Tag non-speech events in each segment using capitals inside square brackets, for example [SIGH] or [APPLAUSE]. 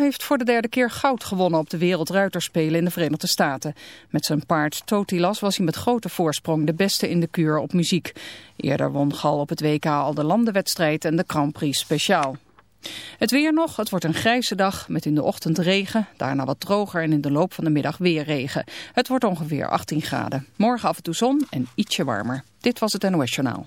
heeft voor de derde keer goud gewonnen op de Wereldruiterspelen in de Verenigde Staten. Met zijn paard Totilas was hij met grote voorsprong de beste in de kuur op muziek. Eerder won Gal op het WK al de landenwedstrijd en de Grand Prix speciaal. Het weer nog, het wordt een grijze dag met in de ochtend regen, daarna wat droger en in de loop van de middag weer regen. Het wordt ongeveer 18 graden. Morgen af en toe zon en ietsje warmer. Dit was het NOS Journaal.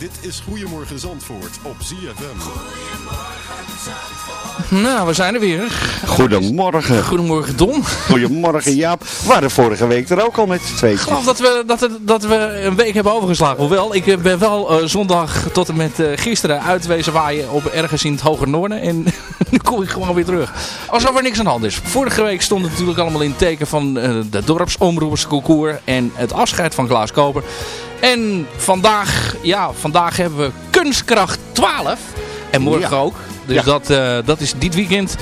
Dit is Goedemorgen Zandvoort op ZFM. Nou, we zijn er weer. Goedemorgen. Goedemorgen Don. Goedemorgen Jaap. We waren vorige week er ook al met z'n Ik tweetjes. geloof dat we, dat, het- dat we een week hebben overgeslagen. Hoewel, ik eh, ben wel eh, zondag tot en met eh, gisteren uitwezen waaien op ergens in het Hoger Noorden. En [LAUGHS] nu kom ik gewoon weer terug. Alsof er niks aan de hand is. Vorige week stond het natuurlijk allemaal in het teken van eh, de dorpsomroepersconcours en het afscheid van Klaas Koper. En vandaag, ja, vandaag hebben we Kunstkracht 12. En morgen Ja. ook. Dus Ja. dat, eh, dat is dit weekend.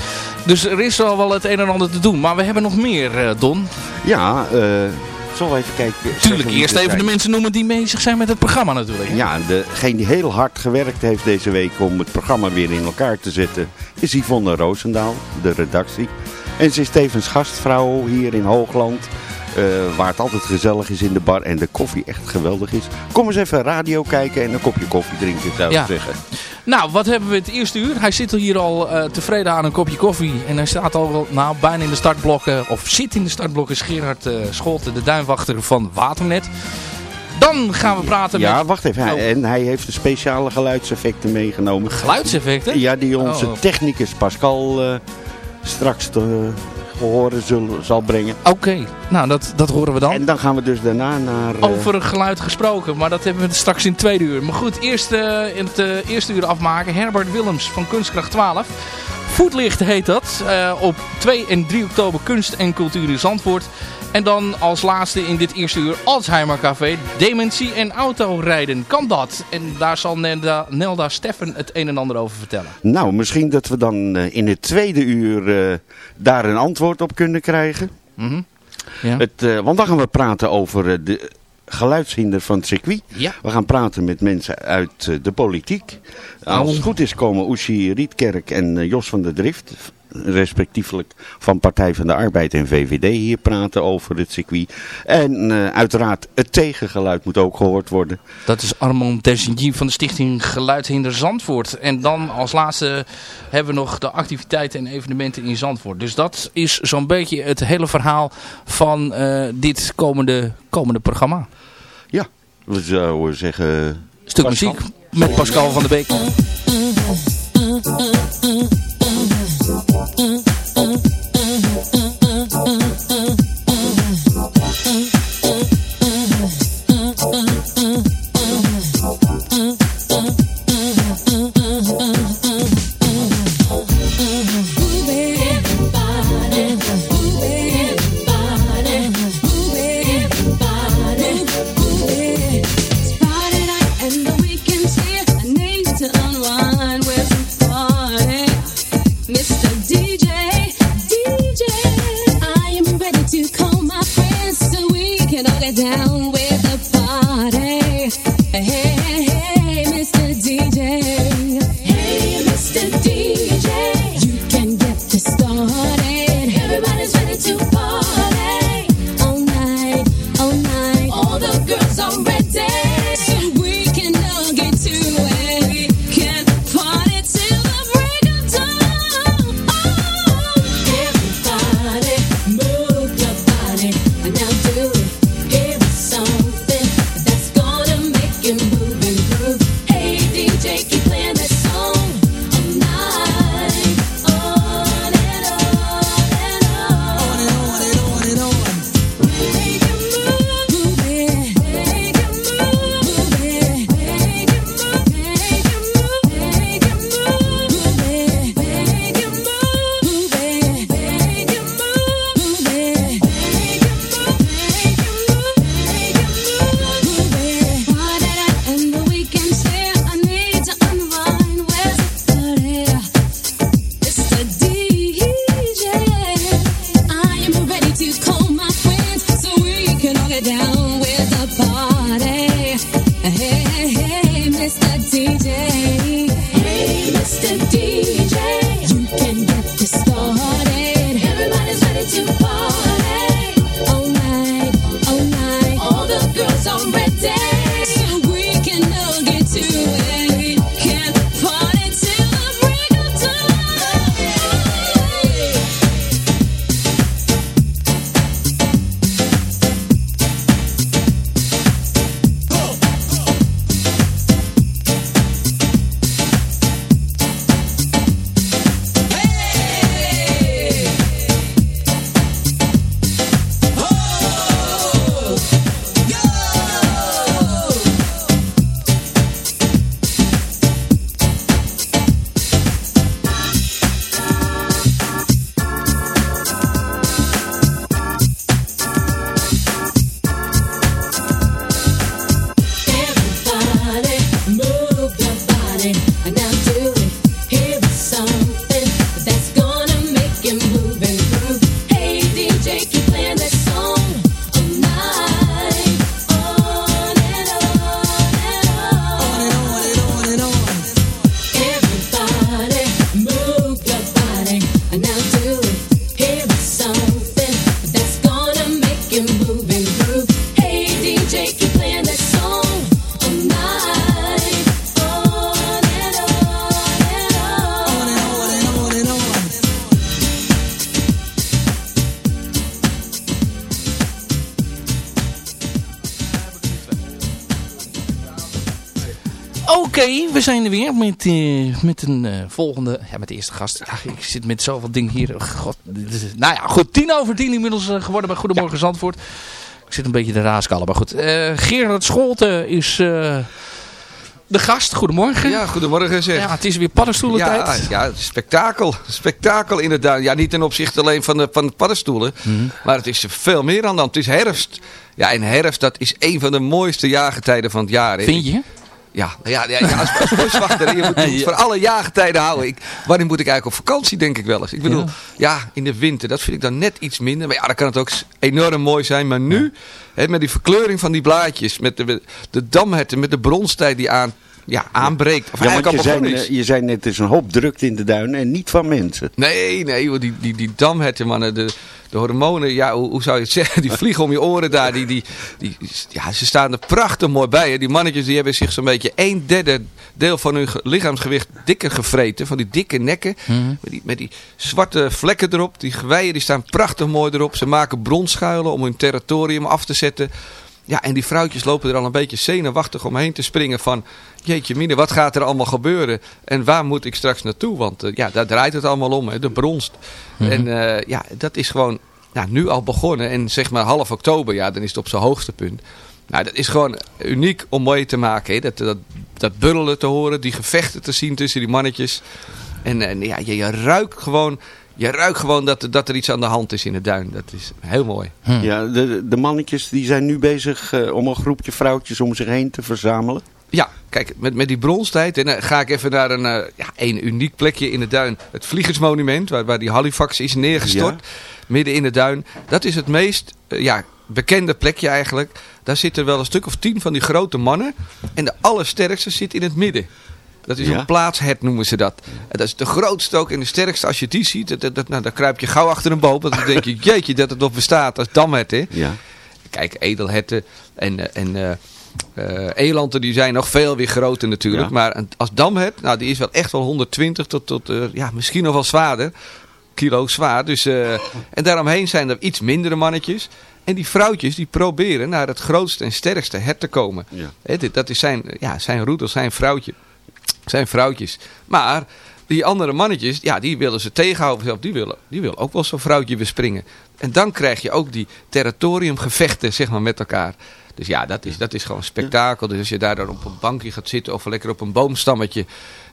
Dus er is al wel het een en ander te doen. Maar we hebben nog meer, eh, Don. Ja, eh zullen we even kijken. Tuurlijk, eerst er even de mensen noemen die bezig zijn met het programma natuurlijk. hè? Ja, degene die heel hard gewerkt heeft deze week om het programma weer in elkaar te zetten, is Yvonne Roosendaal, de redactie. En ze is tevens gastvrouw hier in Hoogland, eh, waar het altijd gezellig is in de bar en de koffie echt geweldig is. Kom eens even radio kijken en een kopje koffie drinken, zou ik Ja. zeggen. Nou, wat hebben we het eerste uur? Hij zit hier al eh, tevreden aan een kopje koffie. En hij staat al wel, nou, bijna in de startblokken. Of zit in de startblokken. Is Gerard Scholten, de duinwachter van Waternet. Dan gaan we praten Ja, met wacht even. Hij- Oh. En hij heeft de speciale geluidseffecten meegenomen. geluidseffecten. Ja, die onze Oh. technicus Pascal straks te horen zullen, zal brengen. Oké, nou dat, dat horen we dan. En dan gaan we dus daarna naar... eh, Over geluid gesproken, maar dat hebben we straks in het tweede uur. Maar goed, eerst eh, in het eh, eerste uur afmaken. Herbert Willems van Kunstkracht 12. Voetlicht heet dat. eh, op 2 en 3 oktober Kunst en Cultuur in Zandvoort. En dan als laatste in dit eerste uur Alzheimer Café. Dementie en autorijden. Kan dat? En daar zal Nelda, Nelda Steffen het een en ander over vertellen. Nou, misschien dat we dan eh, in het tweede uur eh, daar een antwoord op kunnen krijgen. Mhm. Ja. Het, want dan gaan we praten over de geluidshinder van het circuit. Ja. We gaan praten met mensen uit eh, de politiek. Als het goed is komen Oeshi Rietkerk en eh, Jos van der Drift, respectievelijk van Partij van de Arbeid en VVD, hier praten over het circuit. En eh, uiteraard het tegengeluid moet ook gehoord worden. Dat is Armand Designy van de stichting Geluidshinder Zandvoort. En dan als laatste hebben we nog de activiteiten en evenementen in Zandvoort. Dus dat is zo'n beetje het hele verhaal van dit komende, komende programma. We zouden zeggen... Stuk Pascal. muziek met Pascal van der Beek. Ready, we zijn er weer met, eh, met een eh, volgende... Ja, met de eerste gast. Ja, ik zit met zoveel dingen hier. Oh, God, dit is- nou ja, goed. Tien over tien inmiddels eh, geworden bij Goedemorgen Zandvoort. Ik zit een beetje de raaskallen, maar goed. Gerard Scholte is de gast. Goedemorgen. Ja, goedemorgen zeg. Ja, het is weer paddenstoelentijd. Ja, ja, spektakel. Spektakel in het duin. Ja, niet ten opzichte alleen van de, van de paddenstoelen. Maar het is veel meer aan de hand. Het is herfst. Ja, en herfst, dat is een van de mooiste jaargetijden van het jaar. hè. Vind je? Ja, ja, ja, ja als, als boswachter, je moet, je moet [LAUGHS] voor alle jaargetijden houden. Ik, wanneer moet ik eigenlijk op vakantie, denk ik wel eens. Ik bedoel, ja. in de winter, dat vind ik dan net iets minder. Maar ja, dan kan het ook enorm mooi zijn. Maar nu, hè, met die verkleuring van die blaadjes, met de, de damherten, met de bronstijd die aan, ja, aanbreekt. Of Ja, want je al zei, is. je zei net, er is een hoop drukte in de duinen en niet van mensen. Nee, nee, joh, die, die, die damherten, mannen, de, de hormonen, ja, hoe, hoe zou je het [LAUGHS] zeggen? Die vliegen om je oren daar. Die, die, die, ja, ze staan er prachtig mooi bij. Hè. Die mannetjes die hebben zich zo'n beetje een derde deel van hun ge- lichaamsgewicht dikker gevreten. Van die dikke nekken. Met, die, met die zwarte vlekken erop. Die geweien die staan prachtig mooi erop. Ze maken bronschuilen om hun territorium af te zetten. Ja, en die vrouwtjes lopen er al een beetje zenuwachtig omheen te springen van... Jeetje mine, wat gaat er allemaal gebeuren? En waar moet ik straks naartoe? Want eh, ja, daar draait het allemaal om, hè, de bronst. En eh, ja, dat is gewoon ja, nu al begonnen. En zeg maar half oktober, ja, dan is het op zijn hoogste punt. Nou, dat is gewoon uniek om mee te maken. Hè? Dat, dat, dat burrelen te horen, die gevechten te zien tussen die mannetjes. En, en ja, je, je ruikt gewoon... Je ruikt gewoon dat, er- dat er iets aan de hand is in de duin. Dat is heel mooi. Ja, de, de mannetjes die zijn nu bezig eh, om een groepje vrouwtjes om zich heen te verzamelen. Ja, kijk, met, met die bronstijd. En dan ga ik even naar een, eh, ja, een uniek plekje in de duin. Het Vliegersmonument, waar, waar die Halifax is neergestort. Midden in de duin. Dat is het meest eh, ja, bekende plekje eigenlijk. Daar zitten wel een stuk of tien van die grote mannen. En de allersterkste zit in het midden. Dat is Ja. een plaatshet noemen ze dat. En dat is de grootste ook en de sterkste. Als je die ziet, dat, dat, dat- nou, dan kruip je gauw achter een boom. Want dan denk je, [LAUGHS] jeetje, dat het nog bestaat. Dat is damhet, hè? Ja. Kijk, edelherten en, eh, en eh, elanden die zijn nog veel weer groter natuurlijk. Ja. Maar als damhert, nou die is wel echt wel 120 tot, tot ja, misschien nog wel zwaarder. Kilo zwaar. Dus, en daaromheen zijn er iets mindere mannetjes. En die vrouwtjes die proberen naar het grootste en sterkste hert te komen. Ja. Hè, dit, dat is zijn, ja, zijn roedel, zijn vrouwtje. Zijn vrouwtjes. Maar die andere mannetjes, ja, die willen ze tegenhouden. Die willen, die willen ook wel zo'n vrouwtje weer springen. En dan krijg je ook die territoriumgevechten, zeg maar, met elkaar. Dus ja, dat is, dat is gewoon spektakel. Dus als je daar dan op een bankje gaat zitten of lekker op een boomstammetje.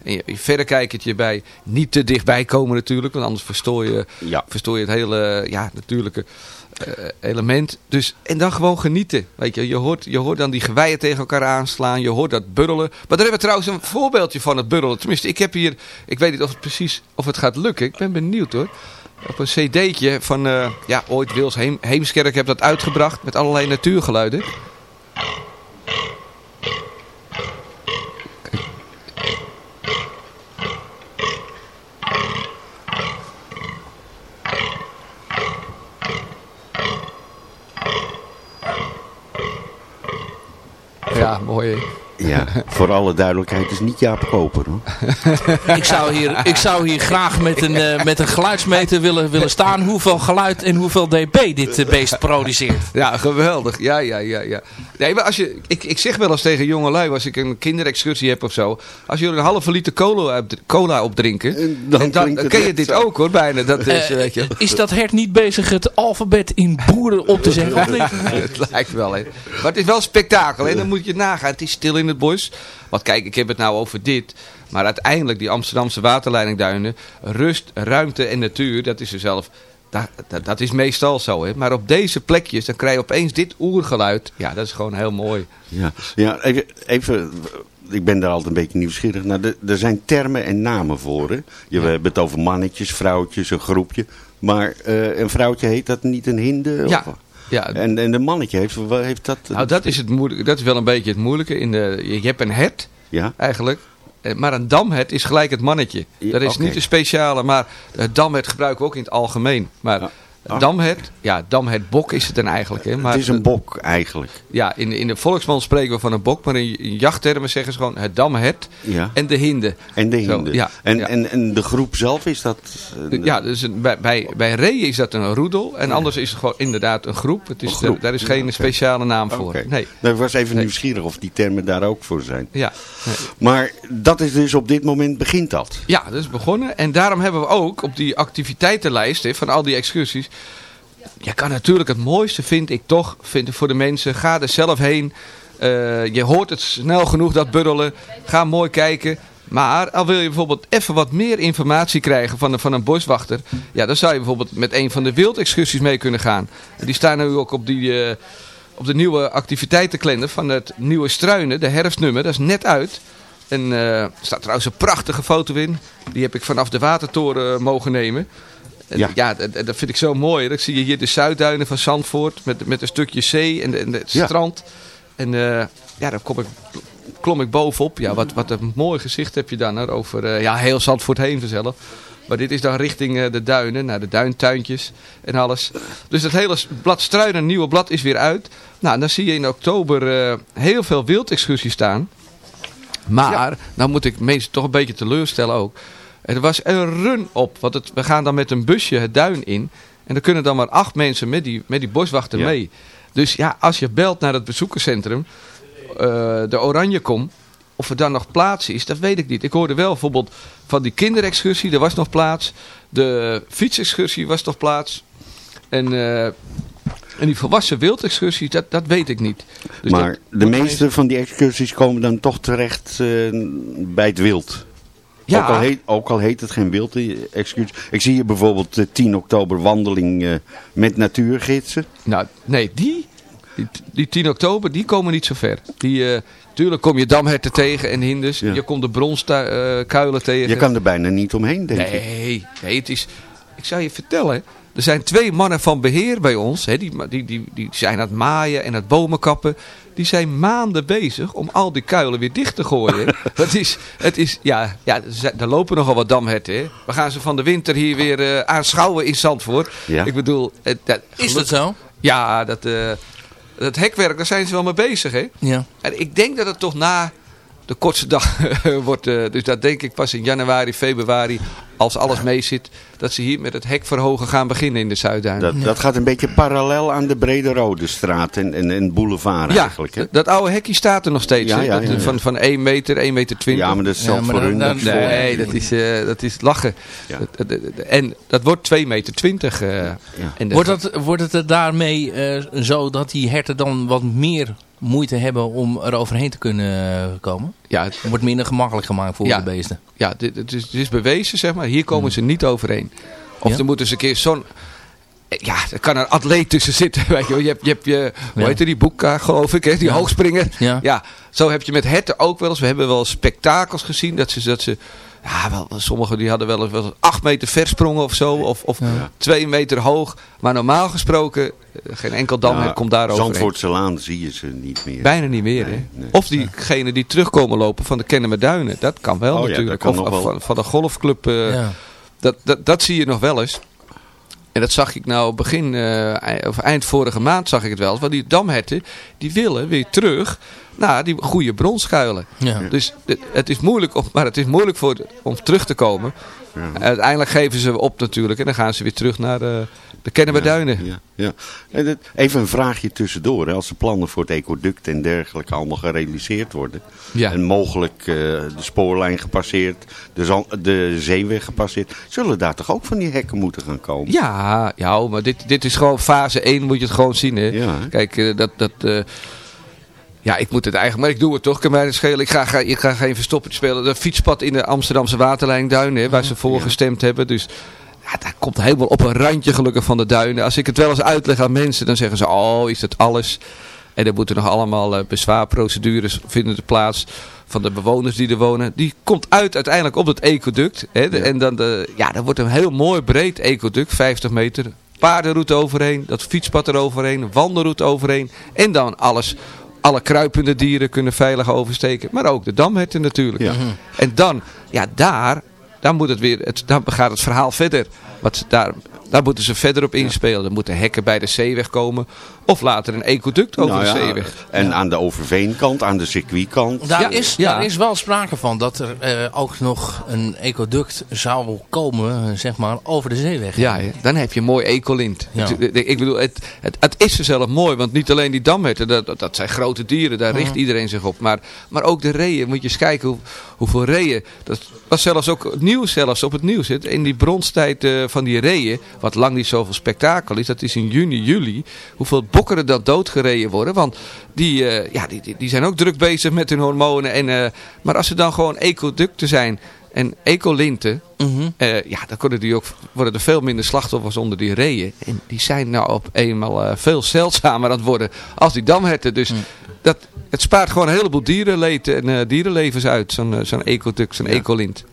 En je, je verrekijkertje bij. Niet te dichtbij komen natuurlijk, want anders verstoor je, Ja. verstoor je het hele ja, natuurlijke eh, element. Dus, en dan gewoon genieten. Weet je, je, hoort, je hoort dan die geweien tegen elkaar aanslaan. Je hoort dat burrelen. Maar daar hebben we trouwens een voorbeeldje van het burrelen. Tenminste, ik heb hier, ik weet niet of het precies of het gaat lukken. Ik ben benieuwd hoor. Op een cd'tje van, eh, ja, ooit Wils Heem, Heemskerk heb dat uitgebracht met allerlei natuurgeluiden. Dạ, ja, mooi. Ja, voor alle duidelijkheid, het is niet Jaap Koper hoor. Ik zou hier, ik zou hier graag met een, eh, met een geluidsmeter willen, willen staan hoeveel geluid en hoeveel dB dit eh, beest produceert. Ja, geweldig. Ja, ja, ja, ja. Nee, maar als je, ik, ik zeg wel eens tegen jongelui, als ik een kinderexcursie heb of zo. Als jullie een halve liter cola, op- cola opdrinken, En dan en dan, ken je dit zo. ook hoor, bijna. Dat is, Eh, weet je. is dat hert niet bezig het alfabet in boeren op te niet? [LAUGHS] het lijkt wel, hè. Maar het is wel spektakel, hè. Dan moet je het nagaan. Het is stil in het bos. Want kijk, ik heb het nou over dit. Maar uiteindelijk, die Amsterdamse waterleidingduinen. Rust, ruimte en natuur, dat is er zelf... Dat, dat, dat is meestal zo, hè. Maar op deze plekjes, dan krijg je opeens dit oergeluid. Ja, dat is gewoon heel mooi. Ja, ja even, even, ik ben daar altijd een beetje nieuwsgierig naar. Er- Er zijn termen en namen voor. Hè? Je we hebben het over mannetjes, vrouwtjes, een groepje. Maar eh, een vrouwtje heet dat niet een hinde? Ja, Of- ja. En, en een mannetje heeft, heeft dat? Nou, dat is, het moeilijke, dat is wel een beetje het moeilijke. In de, je hebt een hert, Ja, eigenlijk. Eh, Maar een damhert is gelijk het mannetje. Dat is niet een speciale, maar het damhert gebruiken we ook in het algemeen. Maar Ja. Een damhert, ja, damhertbok is het dan eigenlijk. Hè. Maar het is een bok eigenlijk. Ja, in, de- in de volksmond spreken we van een bok, maar in, in jachttermen zeggen ze gewoon het damhert Ja. en de hinde. En de Zo, hinde. ja, en, ja. En, en de groep zelf is dat... eh, Ja, dus een- bij, bij, bij reeën is dat een roedel en anders is het gewoon inderdaad een groep. Het is, Een groep. Daar is geen speciale naam voor. Oké. Nee. Nou, ik was even Nee. nieuwsgierig of die termen daar ook voor zijn. Ja. Nee. Maar dat is dus op dit moment begint dat. Ja, dat is begonnen. En daarom hebben we ook op die activiteitenlijst hè, van al die excursies. Je kan natuurlijk het mooiste, vind ik toch, vind ik voor de mensen. Ga er zelf heen. Eh, je hoort het snel genoeg, dat burrelen. Ga mooi kijken. Maar al wil je bijvoorbeeld even wat meer informatie krijgen van, een- van een boswachter. Ja, dan zou je bijvoorbeeld met een van de wildexcursies mee kunnen gaan. Die staan nu ook op, die, eh, op de nieuwe activiteitenkalender van het nieuwe Struinen. De herfstnummer, dat is net uit. En eh, er staat trouwens een prachtige foto in. Die heb ik vanaf de watertoren mogen nemen. Ja. ja, dat, dat vind ik zo mooi. Dan zie je hier de Zuidduinen van Zandvoort met, met een stukje zee en, de, en het Ja. strand. En eh, ja, daar kom ik, klom ik bovenop. Ja, wat, wat een mooi gezicht heb je dan over eh, ja, heel Zandvoort heen vanzelf. Maar dit is dan richting eh, de duinen, naar de duintuintjes en alles. Dus het hele blad Struinen, nieuwe blad, is weer uit. Nou, dan zie je in oktober heel veel wildexcursies staan. Maar, nou moet ik mensen toch een beetje teleurstellen ook. Er was een run op, want het, we gaan dan met een busje het duin in. En er kunnen dan maar acht mensen met die, met die boswachter Ja. mee. Dus ja, als je belt naar het bezoekerscentrum, eh, de Oranjekom, of er dan nog plaats is, dat weet ik niet. Ik hoorde wel bijvoorbeeld van die kinderexcursie, er was nog plaats. De fietsexcursie was nog plaats. En, eh, en die volwassen wildexcursie, dat, dat weet ik niet. Dus maar dat de meeste van die excursies komen dan toch terecht eh, bij het wild. Ja. Ook, al heet, ook al heet het geen wild eh, excursie. Ik zie hier bijvoorbeeld de 10 oktober wandeling eh, met natuurgidsen. Nou, nee, die, Die, die 10 oktober, die komen niet zo ver. Die, eh, tuurlijk kom je damherten tegen en hinders. Ja. Je komt de bronskuilen tegen. Je kan er bijna niet omheen, denk ik. Nee, nee, het is... Ik zou je vertellen, er zijn twee mannen van beheer bij ons. Hè, die, die, die, die zijn aan het maaien en aan het bomen kappen. Die zijn maanden bezig om al die kuilen weer dicht te gooien. [LAUGHS] het is, het is, ja, ja, er zijn- er lopen nogal wat damherten. Hè. We gaan ze van de winter hier weer eh, aanschouwen in Zandvoort. Ja. Ik bedoel... het- dat, Is dat zo? Ja, dat, eh, dat hekwerk, daar zijn ze wel mee bezig. Hè. Ja. En ik denk dat het toch na de kortste dag [LAUGHS] wordt. eh, dus dat denk ik pas in januari, februari, als alles mee zit, dat ze hier met het hek verhogen gaan beginnen in de Zuidduin. Dat, dat gaat een beetje parallel aan de Brede Rode straat en, en, en boulevard ja, eigenlijk. Hè? dat oude hekje staat er nog steeds. Ja, Dat. Van, van 1 meter, 1 meter 20. Ja, maar dat is maar voor dan- hun. dan- dat is voor- Nee, dat is, eh, dat is lachen. Ja. Dat- dat- dat- En dat wordt 2 meter 20. eh, Wordt het, wordt het er daarmee eh, zo dat die herten dan wat meer moeite hebben om er overheen te kunnen komen? Ja, het- wordt minder gemakkelijk gemaakt voor Ja. de beesten. ja dit, het, is, het is bewezen, zeg maar. Hier komen ze niet overheen. Of Ja? er moet eens een keer zo'n... Ja, er kan een atleet tussen zitten. [LAUGHS] Weet je, je hebt, je hebt je, hoe Ja. heet het, die boeka, geloof ik, hè? die hoogspringer. Ja. Ja, zo heb je met herten ook wel eens. We hebben wel spektakels gezien dat ze, dat ze ja, wel, sommigen die hadden wel eens, wel eens acht meter versprongen of zo. Of, of twee meter hoog. Maar normaal gesproken, eh, geen enkel Ja, komt daar overheen. Zandvoortse Laan zie je ze niet meer. Bijna niet meer, hè? Of diegenen die terugkomen lopen van de Kennemerduinen. Dat kan wel Oh natuurlijk. kan of nog of wel. van, van de golfclub. eh, Ja. dat, dat, dat zie je nog wel eens. En dat zag ik nou begin, eh, of eind vorige maand zag ik het wel. eens. Want die damherten, die willen weer terug naar die goede bronschuilen. Ja. Dus het, het is moeilijk, om, maar het is moeilijk voor, om terug te komen. Uiteindelijk geven ze op natuurlijk. En dan gaan ze weer terug naar de, de Kennemerduinen. Ja, ja. Even een vraagje tussendoor. Als de plannen voor het ecoduct en dergelijke allemaal gerealiseerd worden. Ja. En mogelijk eh, de spoorlijn gepasseerd, de, de zeeweg gepasseerd. Zullen daar toch ook van die hekken moeten gaan komen? Ja, ja maar dit, dit is gewoon fase 1 moet je het gewoon zien. Hè? Ja, hè? Kijk, eh, dat... dat eh, ja, ik moet het eigenlijk, maar ik doe het toch. Kan mij het schelen. Ik ga, ga, ik ga geen verstoppertje spelen. De fietspad in de Amsterdamse waterlijnduinen, waar ze voor gestemd hebben. Dus ja, daar komt helemaal op een randje gelukkig van de duinen. Als ik het wel eens uitleg aan mensen, dan zeggen ze, oh, is dat alles? En er moeten nog allemaal eh, bezwaarprocedures vinden plaats van de bewoners die er wonen. Die komt uit uiteindelijk op het ecoduct. Hè, En dan, de, ja, dan wordt een heel mooi breed ecoduct, 50 meter. Paardenroute overheen, dat fietspad eroverheen, wandelroute overheen. En dan alles, alle kruipende dieren kunnen veilig oversteken. Maar ook de damherten natuurlijk. Ja. En dan, ja daar, daar, moet het weer, het, dan gaat het verhaal verder. Wat, daar, daar moeten ze verder op inspelen. Er moeten hekken bij de zeeweg komen. Of later een ecoduct over Nou de ja, zeeweg. En aan de Overveenkant, aan de circuitkant. Daar, Ja, is, ja. daar is wel sprake van dat er eh, ook nog een ecoduct zou komen, eh, zeg maar, over de zeeweg. Ja, dan heb je een mooi ecolint. Ja. Het- Ik bedoel, het, het, het is er zelf mooi, want niet alleen die damherten, dat, dat- dat zijn grote dieren, daar richt iedereen zich op. Maar, maar ook de reeën, moet je eens kijken hoe, hoeveel reeën. Dat was zelfs ook nieuws, zelfs op het nieuws. hè. In die bronstijd eh, van die reeën, wat lang niet zoveel spektakel is, dat is in juni, juli, hoeveel bokken er dan doodgereden worden. Want die, eh, ja, die, die, zijn ook druk bezig met hun hormonen. En, eh, maar als er dan gewoon ecoducten zijn en ecolinten, eh, ja, dan kunnen die ook, worden er veel minder slachtoffers onder die reeën. En die zijn nou op eenmaal veel zeldzamer aan het worden als die damherten. Dus dat, het spaart gewoon een heleboel dierenleed en dierenlevens uit, zo'n zo'n ecoduct, zo'n ecolint.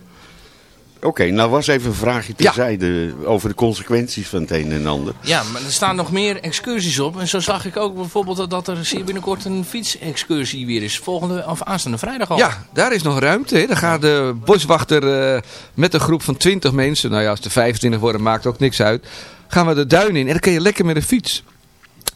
Oké, nou was even een vraagje terzijde over de consequenties van het een en ander. Ja, maar er staan nog meer excursies op. En zo zag ik ook bijvoorbeeld dat- er zeer binnenkort een fietsexcursie weer is. Volgende of aanstaande vrijdag al. Ja, daar is nog ruimte. Hè. Dan gaat de boswachter eh, met een groep van 20 mensen, nou ja, als er 25 worden, maakt ook niks uit. Gaan we de duin in en dan kun je lekker met een fiets.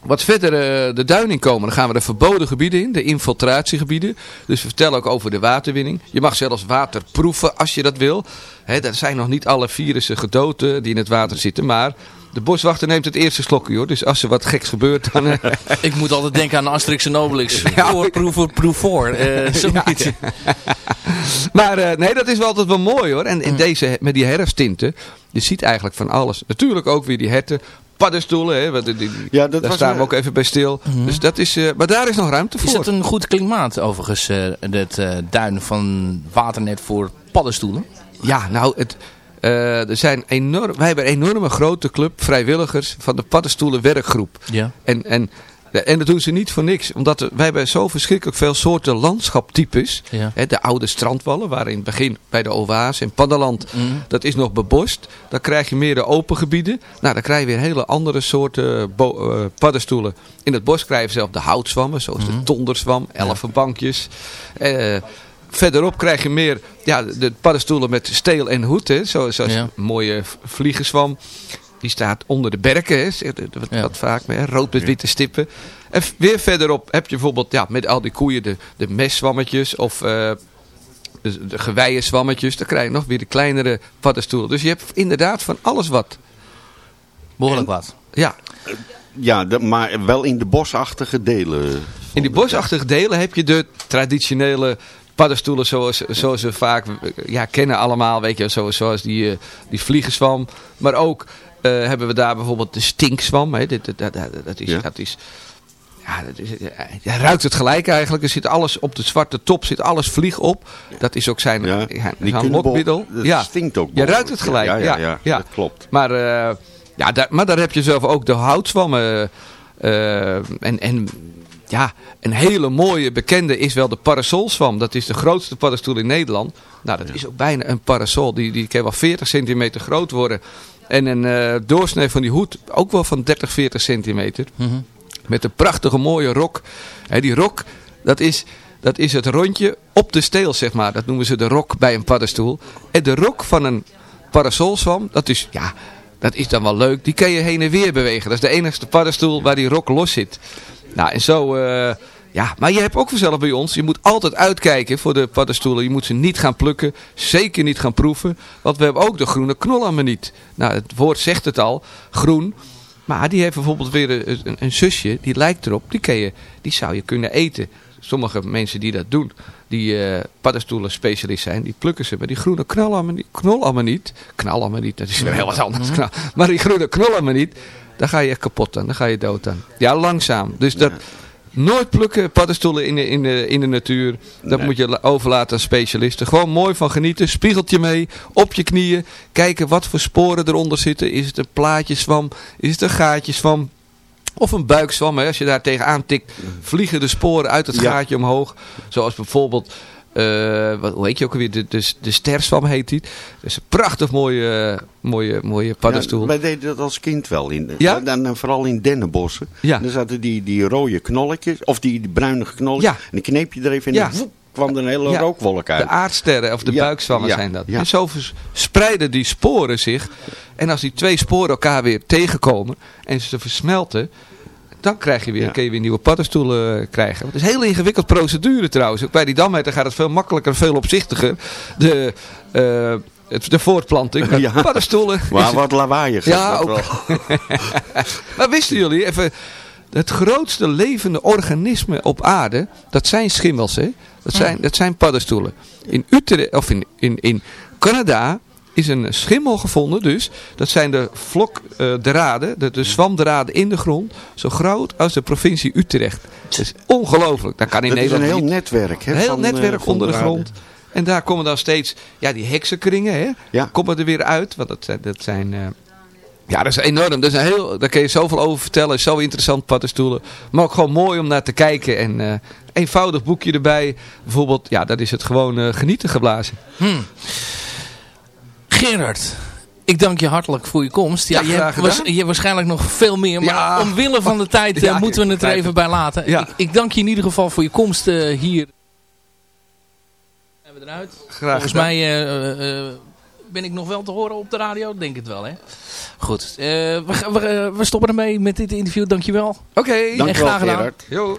Wat verder eh, de duin in komen, dan gaan we de verboden gebieden in, de infiltratiegebieden. Dus we vertellen ook over de waterwinning. Je mag zelfs water proeven als je dat wil. Hè, er zijn nog niet alle virussen gedood eh, die in het water zitten, maar de boswachter neemt het eerste slokje hoor. Dus als er wat geks gebeurt, dan... eh, [LAUGHS] Ik moet altijd denken aan Asterix en Obelix. [LAUGHS] Voor, proef voor, proef voor. Eh, zoiets. [LAUGHS] Maar eh, nee, dat is wel altijd wel mooi hoor. En in deze, met die herfsttinten, je ziet eigenlijk van alles. Natuurlijk ook weer die herten, paddenstoelen, hè, want die, die- Ja, dat daar was staan we ook even bij stil. Dus dat is, eh, maar daar is nog ruimte voor. Is dat een goed klimaat overigens, eh het eh, duin van waternet voor paddenstoelen? Ja, nou, het, eh, er zijn enorm, wij hebben een enorme grote club vrijwilligers van de paddenstoelen werkgroep. Ja. En, en En dat doen ze niet voor niks. Omdat er- wij hebben zo verschrikkelijk veel soorten landschaptypes. Ja. Hè, de oude strandwallen, waar in het begin bij de oase in Paddeland, Mhm. dat is nog bebost. Dan krijg je meer de open gebieden. Nou, dan krijg je weer hele andere soorten eh, paddenstoelen. In het bos krijg je zelf de houtzwammen, zoals Mhm. de tonderzwam, elfenbankjes. Eh, verderop krijg je meer ja, de paddenstoelen met steel en hoed. Hè, zo- zoals Ja. een mooie v- vliegenzwam. Die staat onder de berken, hè, wat, Ja. wat vaak, hè, rood met witte stippen. En weer verderop heb je bijvoorbeeld ja, met al die koeien de, de meszwammetjes of eh, de, de geweienzwammetjes. Dan krijg je nog weer de kleinere paddenstoelen. Dus je hebt inderdaad van alles wat. Behoorlijk wat. Ja, Ja, de- maar wel in de bosachtige delen. in die bosachtige delen heb je de traditionele paddenstoelen zoals, zoals we vaak ja, kennen allemaal. Weet je, zoals, zoals die, eh, die vliegenzwam. Maar ook eh, hebben we daar bijvoorbeeld de stinkzwam. Hè. Dat, dat, dat, dat is... Ja. Dat is ja, dat is, eh, je ruikt het gelijk eigenlijk. Er zit alles op de zwarte top, zit alles vlieg op. Dat is ook zijn, Ja, ja, lokmiddel. dat ja. stinkt ook Je ruikt het gelijk. Ja, Ja, ja, ja, dat klopt. Maar, ja, daar, maar daar heb je zelf ook de houtzwammen. en, en ja, een hele mooie bekende is wel de parasolzwam. Dat is de grootste paddenstoel in Nederland. Nou, dat is ook bijna een parasol. Die, die kan wel 40 centimeter groot worden. En een eh, doorsnee van die hoed ook wel van 30, 40 centimeter. Mhm. Met een prachtige mooie rok. Hè, die rok, dat is, dat is het rondje op de steel, zeg maar. Dat noemen ze de rok bij een paddenstoel. En de rok van een parasolzwam, dat is, ja, dat is dan wel leuk. Die kan je heen en weer bewegen. Dat is de enigste paddenstoel waar die rok los zit. Nou, en zo... eh, ja, maar je hebt ook vanzelf bij ons, je moet altijd uitkijken voor de paddenstoelen. Je moet ze niet gaan plukken, zeker niet gaan proeven. Want we hebben ook de groene knolammeniet. Nou, het woord zegt het al, groen. Maar die heeft bijvoorbeeld weer een, een, een zusje, die lijkt erop. Die, kan je, die zou je kunnen eten. Sommige mensen die dat doen, die eh paddenstoelen specialist zijn, die plukken ze. Maar die groene knolammeniet, knolammeniet, knalammeniet, dat is weer heel wat anders. knal- Maar die groene knolammeniet, daar ga je echt kapot aan, daar ga je dood aan. Ja, langzaam. Dus dat... Nooit plukken paddenstoelen in de, in de, in de natuur. Dat Nee. moet je la- overlaten aan specialisten. Gewoon mooi van genieten. Spiegeltje mee. Op je knieën. Kijken wat voor sporen eronder zitten. Is het een plaatjeszwam? Is het een gaatjeszwam? Of een buikzwam. Hè? Als je daar tegenaan tikt, vliegen de sporen uit het Ja. gaatje omhoog. Zoals bijvoorbeeld, wat, hoe heet je ook alweer? De, de, de sterzwam heet die. Is een prachtig mooie, mooie, mooie paddenstoel. Ja, wij deden dat als kind wel. In, Ja? Dan, dan vooral in dennenbossen. Ja. Dan zaten die, die rode knolletjes, of die, die bruine knolletjes. Ja. En dan kneep je er even in Ja. en kwam er een hele Ja. rookwolk uit. De aardsterren of de Ja, buikzwammen ja, zijn dat. ja. En zo vers- spreiden die sporen zich. En als die twee sporen elkaar weer tegenkomen en ze versmelten, dan krijg je weer, Ja. kun je weer nieuwe paddenstoelen eh, krijgen. Het is een hele ingewikkeld procedure trouwens. Ook bij die dammeter gaat het veel makkelijker, veel opzichtiger. De, eh, het, de voortplanting. Maar [LAUGHS] Ja. Paddenstoelen. [LAUGHS] Maar wat lawaaiig. Ja, ook. wel. [LAUGHS] maar wisten jullie, even, het grootste levende organisme op aarde, dat zijn schimmels, hè? Dat zijn, dat zijn paddenstoelen. In Utrecht, of in, in, in Canada is een schimmel gevonden dus. Dat zijn de vlokdraden, de, de zwamdraden in de grond, zo groot als de provincie Utrecht. Dat is ongelooflijk. Dat kan in Dat is een Nederland heel niet. netwerk. Hè, Een heel van, netwerk eh, van onder de grond. En daar komen dan steeds, ja, die heksenkringen, hè, Ja. komen er weer uit. Want dat, zijn- dat zijn, eh, ja, dat is enorm. Dat is een heel, daar kun je zoveel over vertellen. Zo interessant, paddenstoelen. Maar ook gewoon mooi om naar te kijken. En eh, eenvoudig boekje erbij. Bijvoorbeeld, ja, dat is het gewoon eh, genieten geblazen. Gerard, ik dank je hartelijk voor je komst. Ja, Ja, je graag hebt waars- je hebt waarschijnlijk nog veel meer, maar Ja. omwille van de [LAUGHS] tijd eh, Ja, moeten we het er even bij laten. Ja. Ik, ik dank je in ieder geval voor je komst eh, hier. Zijn we eruit? Graag Volgens gedaan. mij eh, eh, ben ik nog wel te horen op de radio, denk het wel hè. Goed, eh, we, we, we stoppen ermee met dit interview, dankjewel. Oké. Dank En je wel, graag gedaan. Gerard. Jo.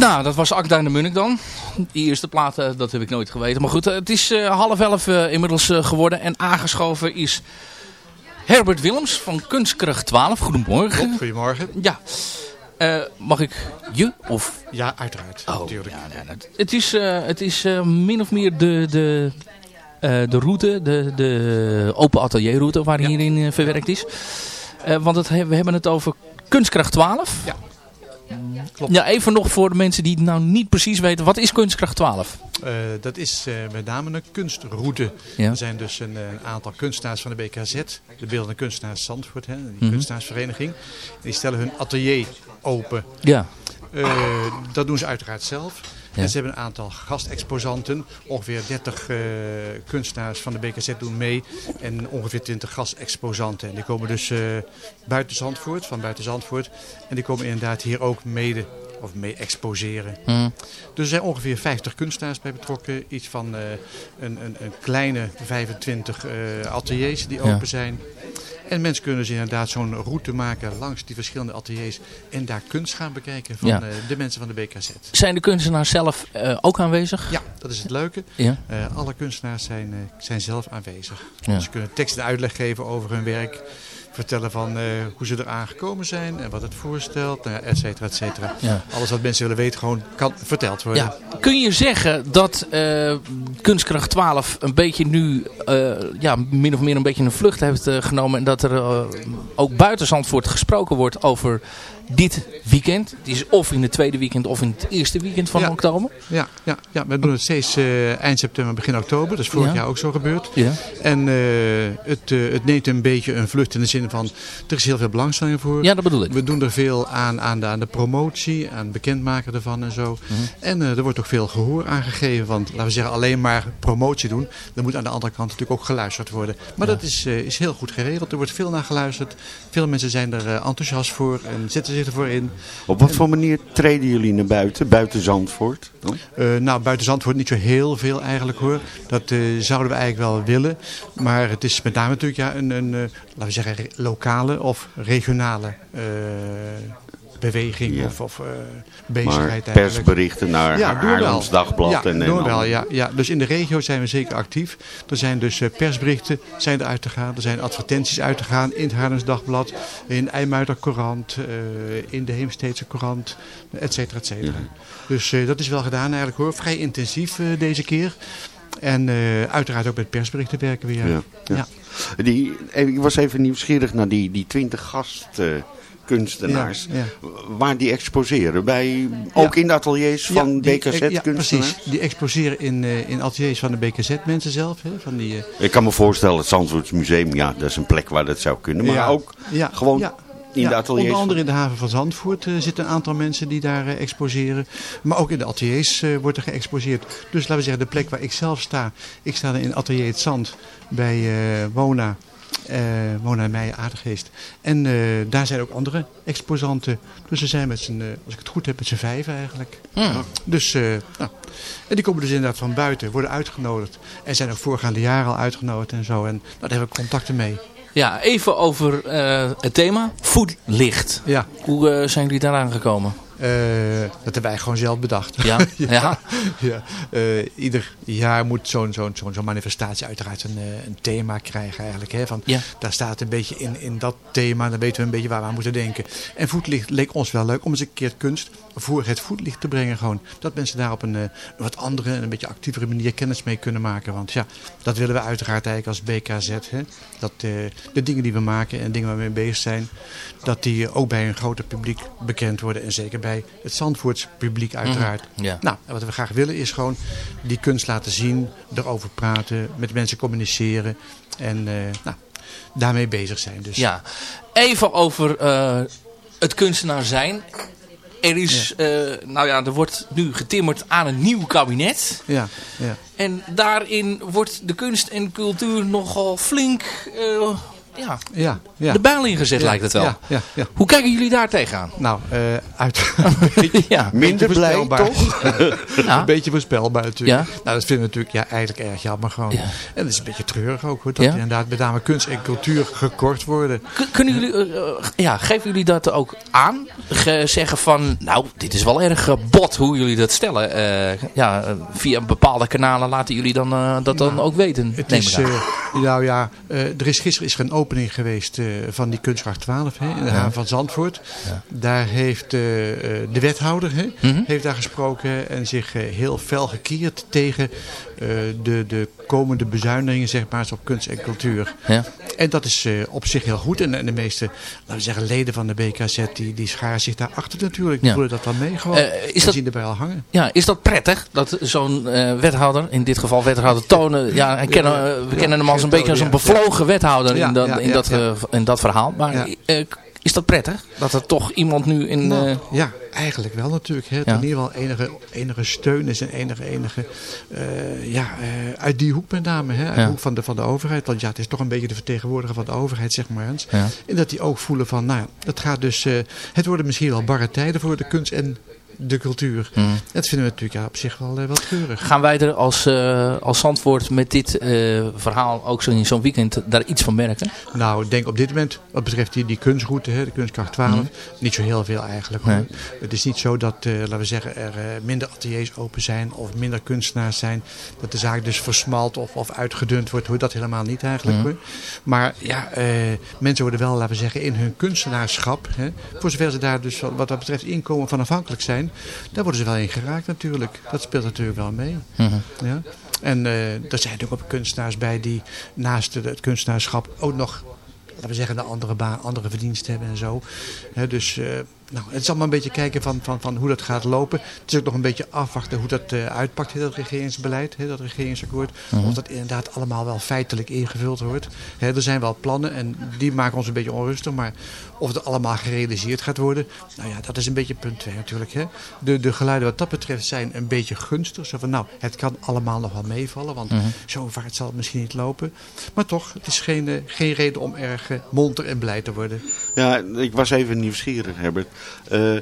Nou, dat was Akda en de Munnik dan. Die eerste plaat, eh, dat heb ik nooit geweten. Maar goed, eh, het is eh, half elf inmiddels geworden. En aangeschoven is Herbert Willems van Kunstkracht 12. Goedemorgen. Goedemorgen. Ja. Mag ik je? Of? Ja, uiteraard. Oh, natuurlijk. ja, ja, dat- het is, het is min of meer de, de, de route, de, de open atelierroute waar hierin verwerkt is. Want het, he- we hebben het over Kunstkracht 12. Ja, klopt. Ja, even nog voor de mensen die nou niet precies weten. Wat is Kunstkracht 12? Eh, dat is eh, met name een kunstroute. Ja. Er zijn dus een, eh, een aantal kunstenaars van de BKZ, de Beeldende Kunstenaars Zandvoort, hè, die Mhm. kunstenaarsvereniging. Die stellen hun atelier open. Ja. Eh, dat doen ze uiteraard zelf. En ze hebben een aantal gastexposanten. Ongeveer 30 eh, kunstenaars van de BKZ doen mee. En ongeveer 20 gastexposanten. En die komen dus eh, buiten Zandvoort, van buiten Zandvoort. En die komen inderdaad hier ook mede of mee exposeren. Mhm. Dus er zijn ongeveer 50 kunstenaars bij betrokken. Iets van eh, een, een, een kleine 25 eh, ateliers die Ja. open zijn. En mensen kunnen dus inderdaad zo'n route maken langs die verschillende ateliers. En daar kunst gaan bekijken van Ja. eh, de mensen van de BKZ. Zijn de kunstenaars zelf ook aanwezig? Ja, dat is het leuke. Ja. Alle kunstenaars zijn, zijn zelf aanwezig. Ze kunnen tekst en uitleg geven over hun werk. Vertellen van eh, hoe ze eraan gekomen zijn en wat het voorstelt, ja, et cetera, et cetera. Ja. Alles wat mensen willen weten gewoon kan verteld worden. Ja. Kun je zeggen dat eh, Kunstkracht 12 een beetje nu, eh, ja, min of meer een beetje een vlucht heeft genomen. En dat er ook buiten Zandvoort gesproken wordt over dit weekend. Het is of in het tweede weekend of in het eerste weekend van Ja. oktober. Ja, ja, ja, we doen het steeds eh, eind september, begin oktober. Dat is vorig Ja. jaar ook zo gebeurd. Ja. En eh, het, eh, het neemt een beetje een vlucht in de zin van, er is heel veel belangstelling voor. Ja, dat bedoel ik. We doen er veel aan, aan, de, aan de promotie, aan het bekendmaken ervan en zo. Mhm. En er wordt ook veel gehoor aangegeven. Want laten we zeggen, alleen maar promotie doen. Dan moet aan de andere kant natuurlijk ook geluisterd worden. Maar dat is, is heel goed geregeld. Er wordt veel naar geluisterd. Veel mensen zijn er enthousiast voor en zetten zich ervoor in. Op wat voor manier treden jullie naar buiten, buiten Zandvoort? dan? Eh, nou, buiten Zandvoort niet zo heel veel eigenlijk hoor. Dat eh, zouden we eigenlijk wel willen. Maar het is met name natuurlijk ja, een, een eh, laten we zeggen, lokale of regionale beweging Ja. of, of eh, bezigheid Maar persberichten naar Ja. Haarlems Dagblad ja, en, en wel, ja, ja. Dus in de regio zijn we zeker actief. Er zijn dus eh, persberichten zijn er uit te gaan. Er zijn advertenties uit te gaan in het Haarlems Dagblad, in IJmuider Courant, eh, in de Heemsteedse Courant, et cetera, et cetera. Dus dat is wel gedaan eigenlijk hoor. Vrij intensief deze keer. En uiteraard ook met persberichten werken we. Ja. Ja, ja. Die, ik was even nieuwsgierig naar die, die 20 gastkunstenaars. Ja, Waar die exposeren. Bij, ook in de ateliers van BKZ-kunstenaars? precies. Die exposeren in, eh, in ateliers van de BKZ-mensen zelf. Hè, van die, eh, Ik kan me voorstellen, het Zandvoorts Museum, ja, dat is een plek waar dat zou kunnen. Maar Ja. ook gewoon in de ateliers. Onder andere in de haven van Zandvoort eh, zitten een aantal mensen die daar exposeren. Maar ook in de ateliers wordt er geëxposeerd. Dus laten we zeggen, de plek waar ik zelf sta. Ik sta in atelier Het Zand bij Wona. Eh Wona Meijer Aardegeest. En eh, daar zijn ook andere exposanten. Dus we zijn met z'n, eh, als ik het goed heb, met z'n vijf eigenlijk. Hmm. Dus, eh, nou. En die komen dus inderdaad van buiten, worden uitgenodigd. En zijn ook voorgaande jaren al uitgenodigd en zo. En nou, daar hebben we contacten mee. Ja, even over eh, het thema. Voetlicht. Ja. Hoe eh, zijn jullie daaraan gekomen? Eh, dat hebben wij gewoon zelf bedacht. [LAUGHS] Ja? Ja. ja. Eh, ieder jaar moet zo'n zo'n zo'n zo'n manifestatie uiteraard een, eh, een thema krijgen eigenlijk. Hè? Van, Ja. Daar staat een beetje in, in dat thema, dan weten we een beetje waar we aan moeten denken. En voetlicht leek ons wel leuk om eens een keer kunst voor het voetlicht te brengen. Gewoon. Dat mensen daar op een wat andere en een beetje actievere manier kennis mee kunnen maken. Want ja, dat willen we uiteraard eigenlijk als BKZ. Hè? Dat de dingen die we maken en dingen waar we mee bezig zijn, dat die ook bij een groter publiek bekend worden. En zeker bij het Zandvoorts publiek uiteraard. Mhm, ja. Nou, wat we graag willen is gewoon die kunst laten zien, erover praten, met mensen communiceren en eh, nou, daarmee bezig zijn. Dus. Ja, even over eh, het kunstenaar zijn. Er is, eh, nou ja, er wordt nu getimmerd aan een nieuw kabinet. Ja, ja. En daarin wordt de kunst en cultuur nogal flink ja, Ja, ja. de bijl ingezet Ja, lijkt het wel. Ja, ja, ja. Hoe kijken jullie daar tegenaan? Nou, eh uit. [LAUGHS] ja. [LAUGHS] Minder blij, voorspelbaar. toch? [LAUGHS] Ja. Een beetje voorspelbaar natuurlijk. Ja. Nou, dat vinden we natuurlijk ja, eigenlijk erg jammer gewoon. Ja. En dat is een beetje treurig ook hoor. Dat Ja. inderdaad met name kunst en cultuur gekort worden. K- Kunnen jullie, eh, eh, ja, geven jullie dat ook aan? Ge- zeggen van, nou, dit is wel erg bot hoe jullie dat stellen. Eh, ja, via bepaalde kanalen laten jullie dan, eh, dat dan ook weten. Het is, nou ja, eh, er is gisteren is er een opening geweest van die kunstgracht 12 hè, in de haven van Zandvoort. Daar heeft eh, eh, de wethouder hè, Mhm. heeft daar gesproken en zich eh, heel fel gekeerd tegen eh, de, de komende bezuinigingen zeg maar, op kunst en cultuur. Ja. En dat is eh, op zich heel goed. En, en de meeste laten we zeggen, leden van de BKZ die, die scharen zich daarachter natuurlijk. Die Ja. voelen dat dan mee gewoon. Eh, is en dat- zien erbij al hangen. Ja, is dat prettig dat zo'n eh, wethouder, in dit geval wethouder Tonen, ja, hij kennen, eh, we kennen hem als een beetje als een bevlogen wethouder in dat, in dat, eh, in dat verhaal. Maar eh, is dat prettig? Dat er toch iemand nu in... Nou, eh, ja, eigenlijk wel natuurlijk. Hè. Ja. in ieder geval enige, enige steun is en enige, enige eh, ja, eh, uit die hoek met name. Hè, uit Ja. de hoek van de, van de overheid. Want ja, het is toch een beetje de vertegenwoordiger van de overheid, zeg maar eens. Ja. En dat die ook voelen van, nou dat gaat dus, het worden misschien wel barre tijden voor de kunst en de cultuur. Mhm. Dat vinden we natuurlijk ja, op zich wel, eh, wel treurig. Gaan wij er als, eh, als Zandvoort met dit eh, verhaal ook zo in zo'n weekend daar iets van merken? Nou, ik denk op dit moment, wat betreft die, die kunstroute, hè, de kunstkracht 12, Mhm. niet zo heel veel eigenlijk. Nee. Het is niet zo dat, laten we zeggen, er minder ateliers open zijn of minder kunstenaars zijn. Dat de zaak dus versmalt of, of uitgedund wordt. Hoor. Dat helemaal niet eigenlijk. Hoor. Maar ja, mensen worden wel, laten we zeggen, in hun kunstenaarschap, hè, voor zover ze daar dus wat dat betreft inkomen van afhankelijk zijn, daar worden ze wel in geraakt natuurlijk. Dat speelt natuurlijk wel mee. Mhm. Ja. En eh er zijn natuurlijk ook kunstenaars bij die naast het- kunstenaarschap ook nog, laten we zeggen, een andere baan, andere verdiensten hebben en zo. Dus eh, Nou, het is allemaal een beetje kijken van, van, van hoe dat gaat lopen. Het is ook nog een beetje afwachten hoe dat eh, uitpakt, hè, dat regeringsbeleid, hè, dat regeringsakkoord. Mhm. Of dat inderdaad allemaal wel feitelijk ingevuld wordt. Hè, er zijn wel plannen en die maken ons een beetje onrustig. Maar of het allemaal gerealiseerd gaat worden, nou ja, dat is een beetje punt 2 natuurlijk. Hè. De, de geluiden wat dat betreft zijn een beetje gunstig. Zo van, nou, het kan allemaal nog wel meevallen, want Mhm. zo vaart zal het misschien niet lopen. Maar toch, het is geen, eh, geen reden om erg eh, monter en blij te worden. Ja, ik was even nieuwsgierig, Herbert. Eh,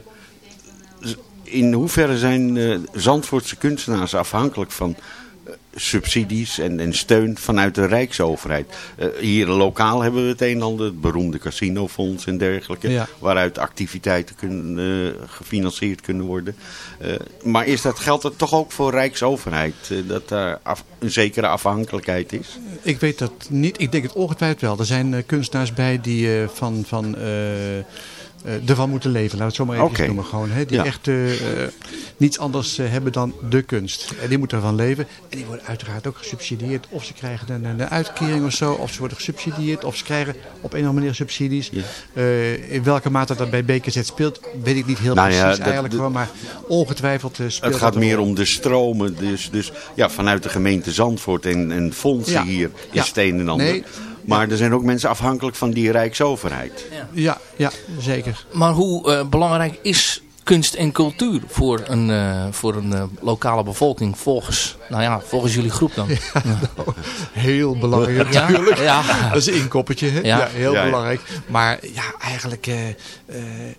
in hoeverre zijn eh, Zandvoortse kunstenaars afhankelijk van eh, subsidies en, en steun vanuit de Rijksoverheid? Hier lokaal hebben we het een en ander, het beroemde casinofonds en dergelijke, Ja. waaruit activiteiten kunnen, gefinancierd kunnen worden. Maar is dat, geldt dat toch ook voor Rijksoverheid, dat daar af- een zekere afhankelijkheid is? Ik weet dat niet. Ik denk het ongetwijfeld wel. Er zijn kunstenaars bij die van, van, ervan moeten leven. Laten we het zo maar even noemen. Gewoon, hè? Die Ja. echt eh, eh, niets anders eh, hebben dan de kunst. En die moeten ervan leven. En die worden uiteraard ook gesubsidieerd. Of ze krijgen een, een uitkering of zo. Of ze worden gesubsidieerd. Of ze krijgen op een of andere manier subsidies. Eh, in welke mate dat bij BKZ speelt, weet ik niet heel Nou ja, precies dat- eigenlijk. wel, maar ongetwijfeld eh, speelt Het gaat meer om de stromen. Dus, dus ja, vanuit de gemeente Zandvoort en, en fondsen hier Ja. is het een en ander. Nee. Maar er zijn ook mensen afhankelijk van die Rijksoverheid. Ja, ja, zeker. Maar hoe eh, belangrijk is kunst en cultuur voor een, eh, voor een eh, lokale bevolking volgens, nou ja, volgens jullie groep dan? [LAUGHS] Heel belangrijk Ja, natuurlijk. ja. Dat is een inkoppertje. Hè? Ja. Ja. heel Ja, ja. belangrijk. Maar ja, eigenlijk, eh, eh,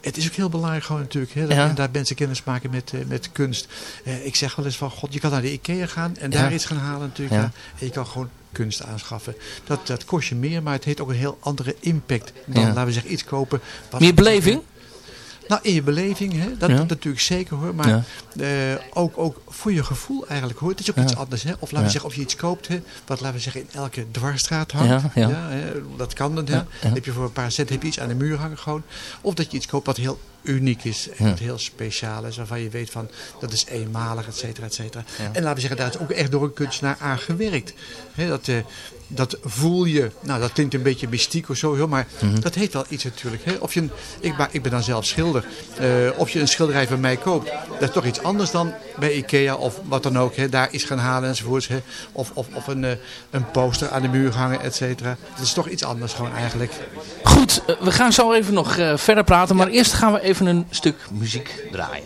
het is ook heel belangrijk gewoon natuurlijk. Hè, dat Ja. daar mensen kennis maken met, eh, met kunst. Eh, ik zeg wel eens van, god, je kan naar de Ikea gaan en Ja. daar iets gaan halen natuurlijk. Ja. Ja. En je kan gewoon kunst aanschaffen. Dat, dat kost je meer, maar het heeft ook een heel andere impact dan, Ja. laten we zeggen, iets kopen. wat- Meer beleving? Nou, in je beleving, hè? Dat, Ja. dat natuurlijk zeker hoor. Maar Ja. eh, ook, ook voor je gevoel eigenlijk hoor. Het is ook Ja. iets anders. Hè? Of laten we zeggen, of je iets koopt, hè? wat laten we zeggen in elke dwarsstraat hangt. Hè? Dat kan dan. Hè? Heb je voor een paar cent heb je iets aan de muur hangen gewoon. Of dat je iets koopt wat heel uniek is. En wat heel speciaal is. Waarvan je weet van, dat is eenmalig, et cetera, et cetera. En laten we zeggen, daar is ook echt door een kunstenaar aan gewerkt. Hè? Dat, eh, dat voel je. Nou, dat klinkt een beetje mystiek of zo, maar Mhm. dat heeft wel iets natuurlijk. Hè? Of je een, ik, ik ben dan zelf schilder. Eh, of je een schilderij van mij koopt, dat is toch iets anders dan bij Ikea of wat dan ook. Hè? Daar is gaan halen enzovoorts. Hè? Of, of, of een, eh, een poster aan de muur hangen, et cetera. Het is toch iets anders gewoon eigenlijk. Goed, eh, we gaan zo even nog eh, verder praten, maar eerst gaan we even een stuk muziek draaien.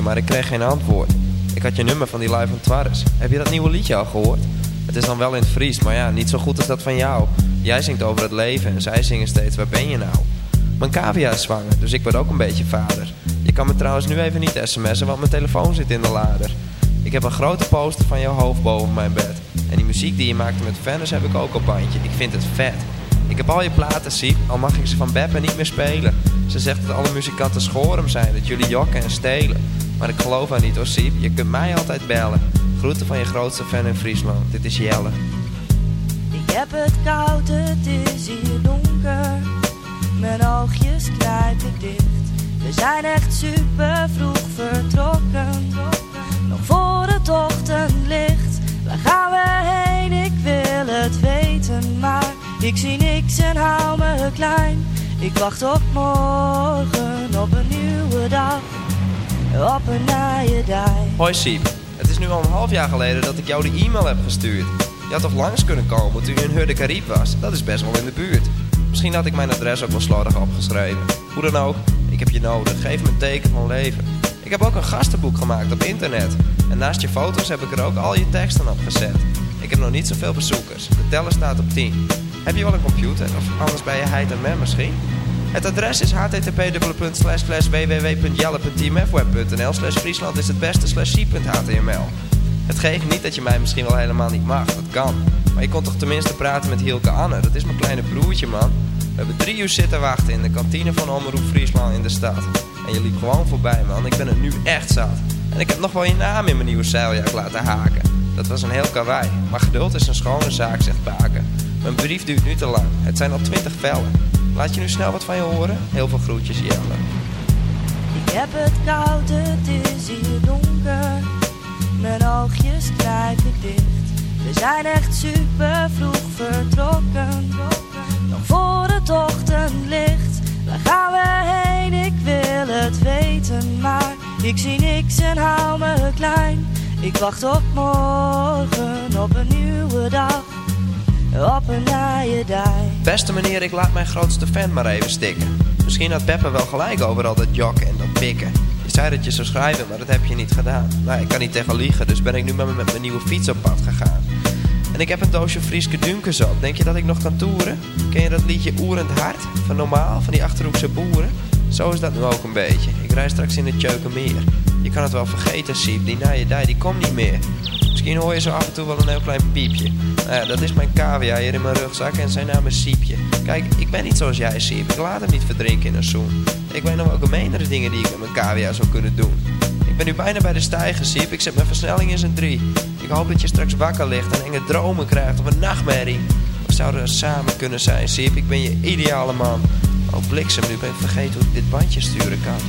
Maar ik kreeg geen antwoord. Ik had je nummer van die live van Twarres. Heb je dat nieuwe liedje al gehoord? Het is dan wel in het Fries, maar ja, niet zo goed als dat van jou. Jij zingt over het leven en zij zingen steeds, waar ben je nou? Mijn cavia is zwanger, dus ik word ook een beetje vader. Je kan me trouwens nu even niet sms'en, want mijn telefoon zit in de lader. Ik heb een grote poster van jouw hoofd boven mijn bed. En die muziek die je maakte met Venus heb ik ook op bandje. Ik vind het vet. Ik heb al je platen, Siep, al mag ik ze van Beppe niet meer spelen. Ze zegt dat alle muzikanten schorum zijn, dat jullie jokken en stelen. Maar ik geloof haar niet hoor, je kunt mij altijd bellen. Groeten van je grootste fan in Friesland, dit is Jelle. Ik heb het koud, het is hier donker. Mijn oogjes knijp ik dicht. We zijn echt super vroeg vertrokken. Nog voor het ochtendlicht. Waar gaan we heen? Ik wil het weten. Maar ik zie niks en hou me klein. Ik wacht op morgen, op een nieuwe dag. Op een dag. Hoi Siep, het is nu al een half jaar geleden dat ik jou de e-mail heb gestuurd. Je had toch langs kunnen komen toen je in Hurde Caribe was? Dat is best wel in de buurt. Misschien had ik mijn adres ook wel slordig opgeschreven. Hoe dan ook, ik heb je nodig, geef me een teken van leven. Ik heb ook een gastenboek gemaakt op internet. En naast je foto's heb ik er ook al je teksten op gezet. Ik heb nog niet zoveel bezoekers. De teller staat op 10. Heb je wel een computer? Of anders bij je heid en man misschien? Het adres is http://www.jelle.teamfweb.nl slash Friesland is het beste slash c.html. Het geeft niet dat je mij misschien wel helemaal niet mag, dat kan. Maar je kon toch tenminste praten met Hielke Anne, dat is mijn kleine broertje man. We hebben drie uur zitten wachten in de kantine van Omroep Friesland in de stad. En je liep gewoon voorbij man, ik ben het nu echt zat. En ik heb nog wel je naam in mijn nieuwe zeiljak laten haken. Dat was een heel karwei, maar geduld is een schone zaak, zegt Baken. Mijn brief duurt nu te lang, het zijn al twintig vellen. Laat je nu snel wat van je horen? Heel veel groetjes, Jelle. Ik heb het koud, het is hier donker. Mijn oogjes knijp ik dicht. We zijn echt super vroeg vertrokken. Nog voor het ochtendlicht. Waar gaan we heen? Ik wil het weten. Maar ik zie niks en hou me klein. Ik wacht op morgen, op een nieuwe dag. Op een. Beste meneer, ik laat mijn grootste fan maar even stikken. Misschien had Pepper wel gelijk over al dat jokken en dat pikken. Je zei dat je zou schrijven, maar dat heb je niet gedaan. Nou, ik kan niet tegen liegen, dus ben ik nu maar met mijn nieuwe fiets op pad gegaan. En ik heb een doosje Frieske Dunkers op. Denk je dat ik nog kan toeren? Ken je dat liedje Oerend Hart? Van Normaal, van die Achterhoekse boeren? Zo is dat nu ook een beetje. Ik rij straks in het Tjeukenmeer. Je kan het wel vergeten, Siep. Die naaie die komt niet meer. Misschien hoor je zo af en toe wel een heel klein piepje. Nou ja, dat is mijn cavia hier in mijn rugzak en zijn naam is Siepje. Kijk, ik ben niet zoals jij, Siep. Ik laat hem niet verdrinken in een zoen. Ik weet nog welke menere dingen die ik met mijn cavia zou kunnen doen. Ik ben nu bijna bij de stijger, Siep. Ik zet mijn versnelling in zijn drie. Ik hoop dat je straks wakker ligt en enge dromen krijgt of een nachtmerrie. We zouden samen kunnen zijn, Siep. Ik ben je ideale man. Oh, bliksem, nu ben ik vergeten hoe ik dit bandje sturen kan.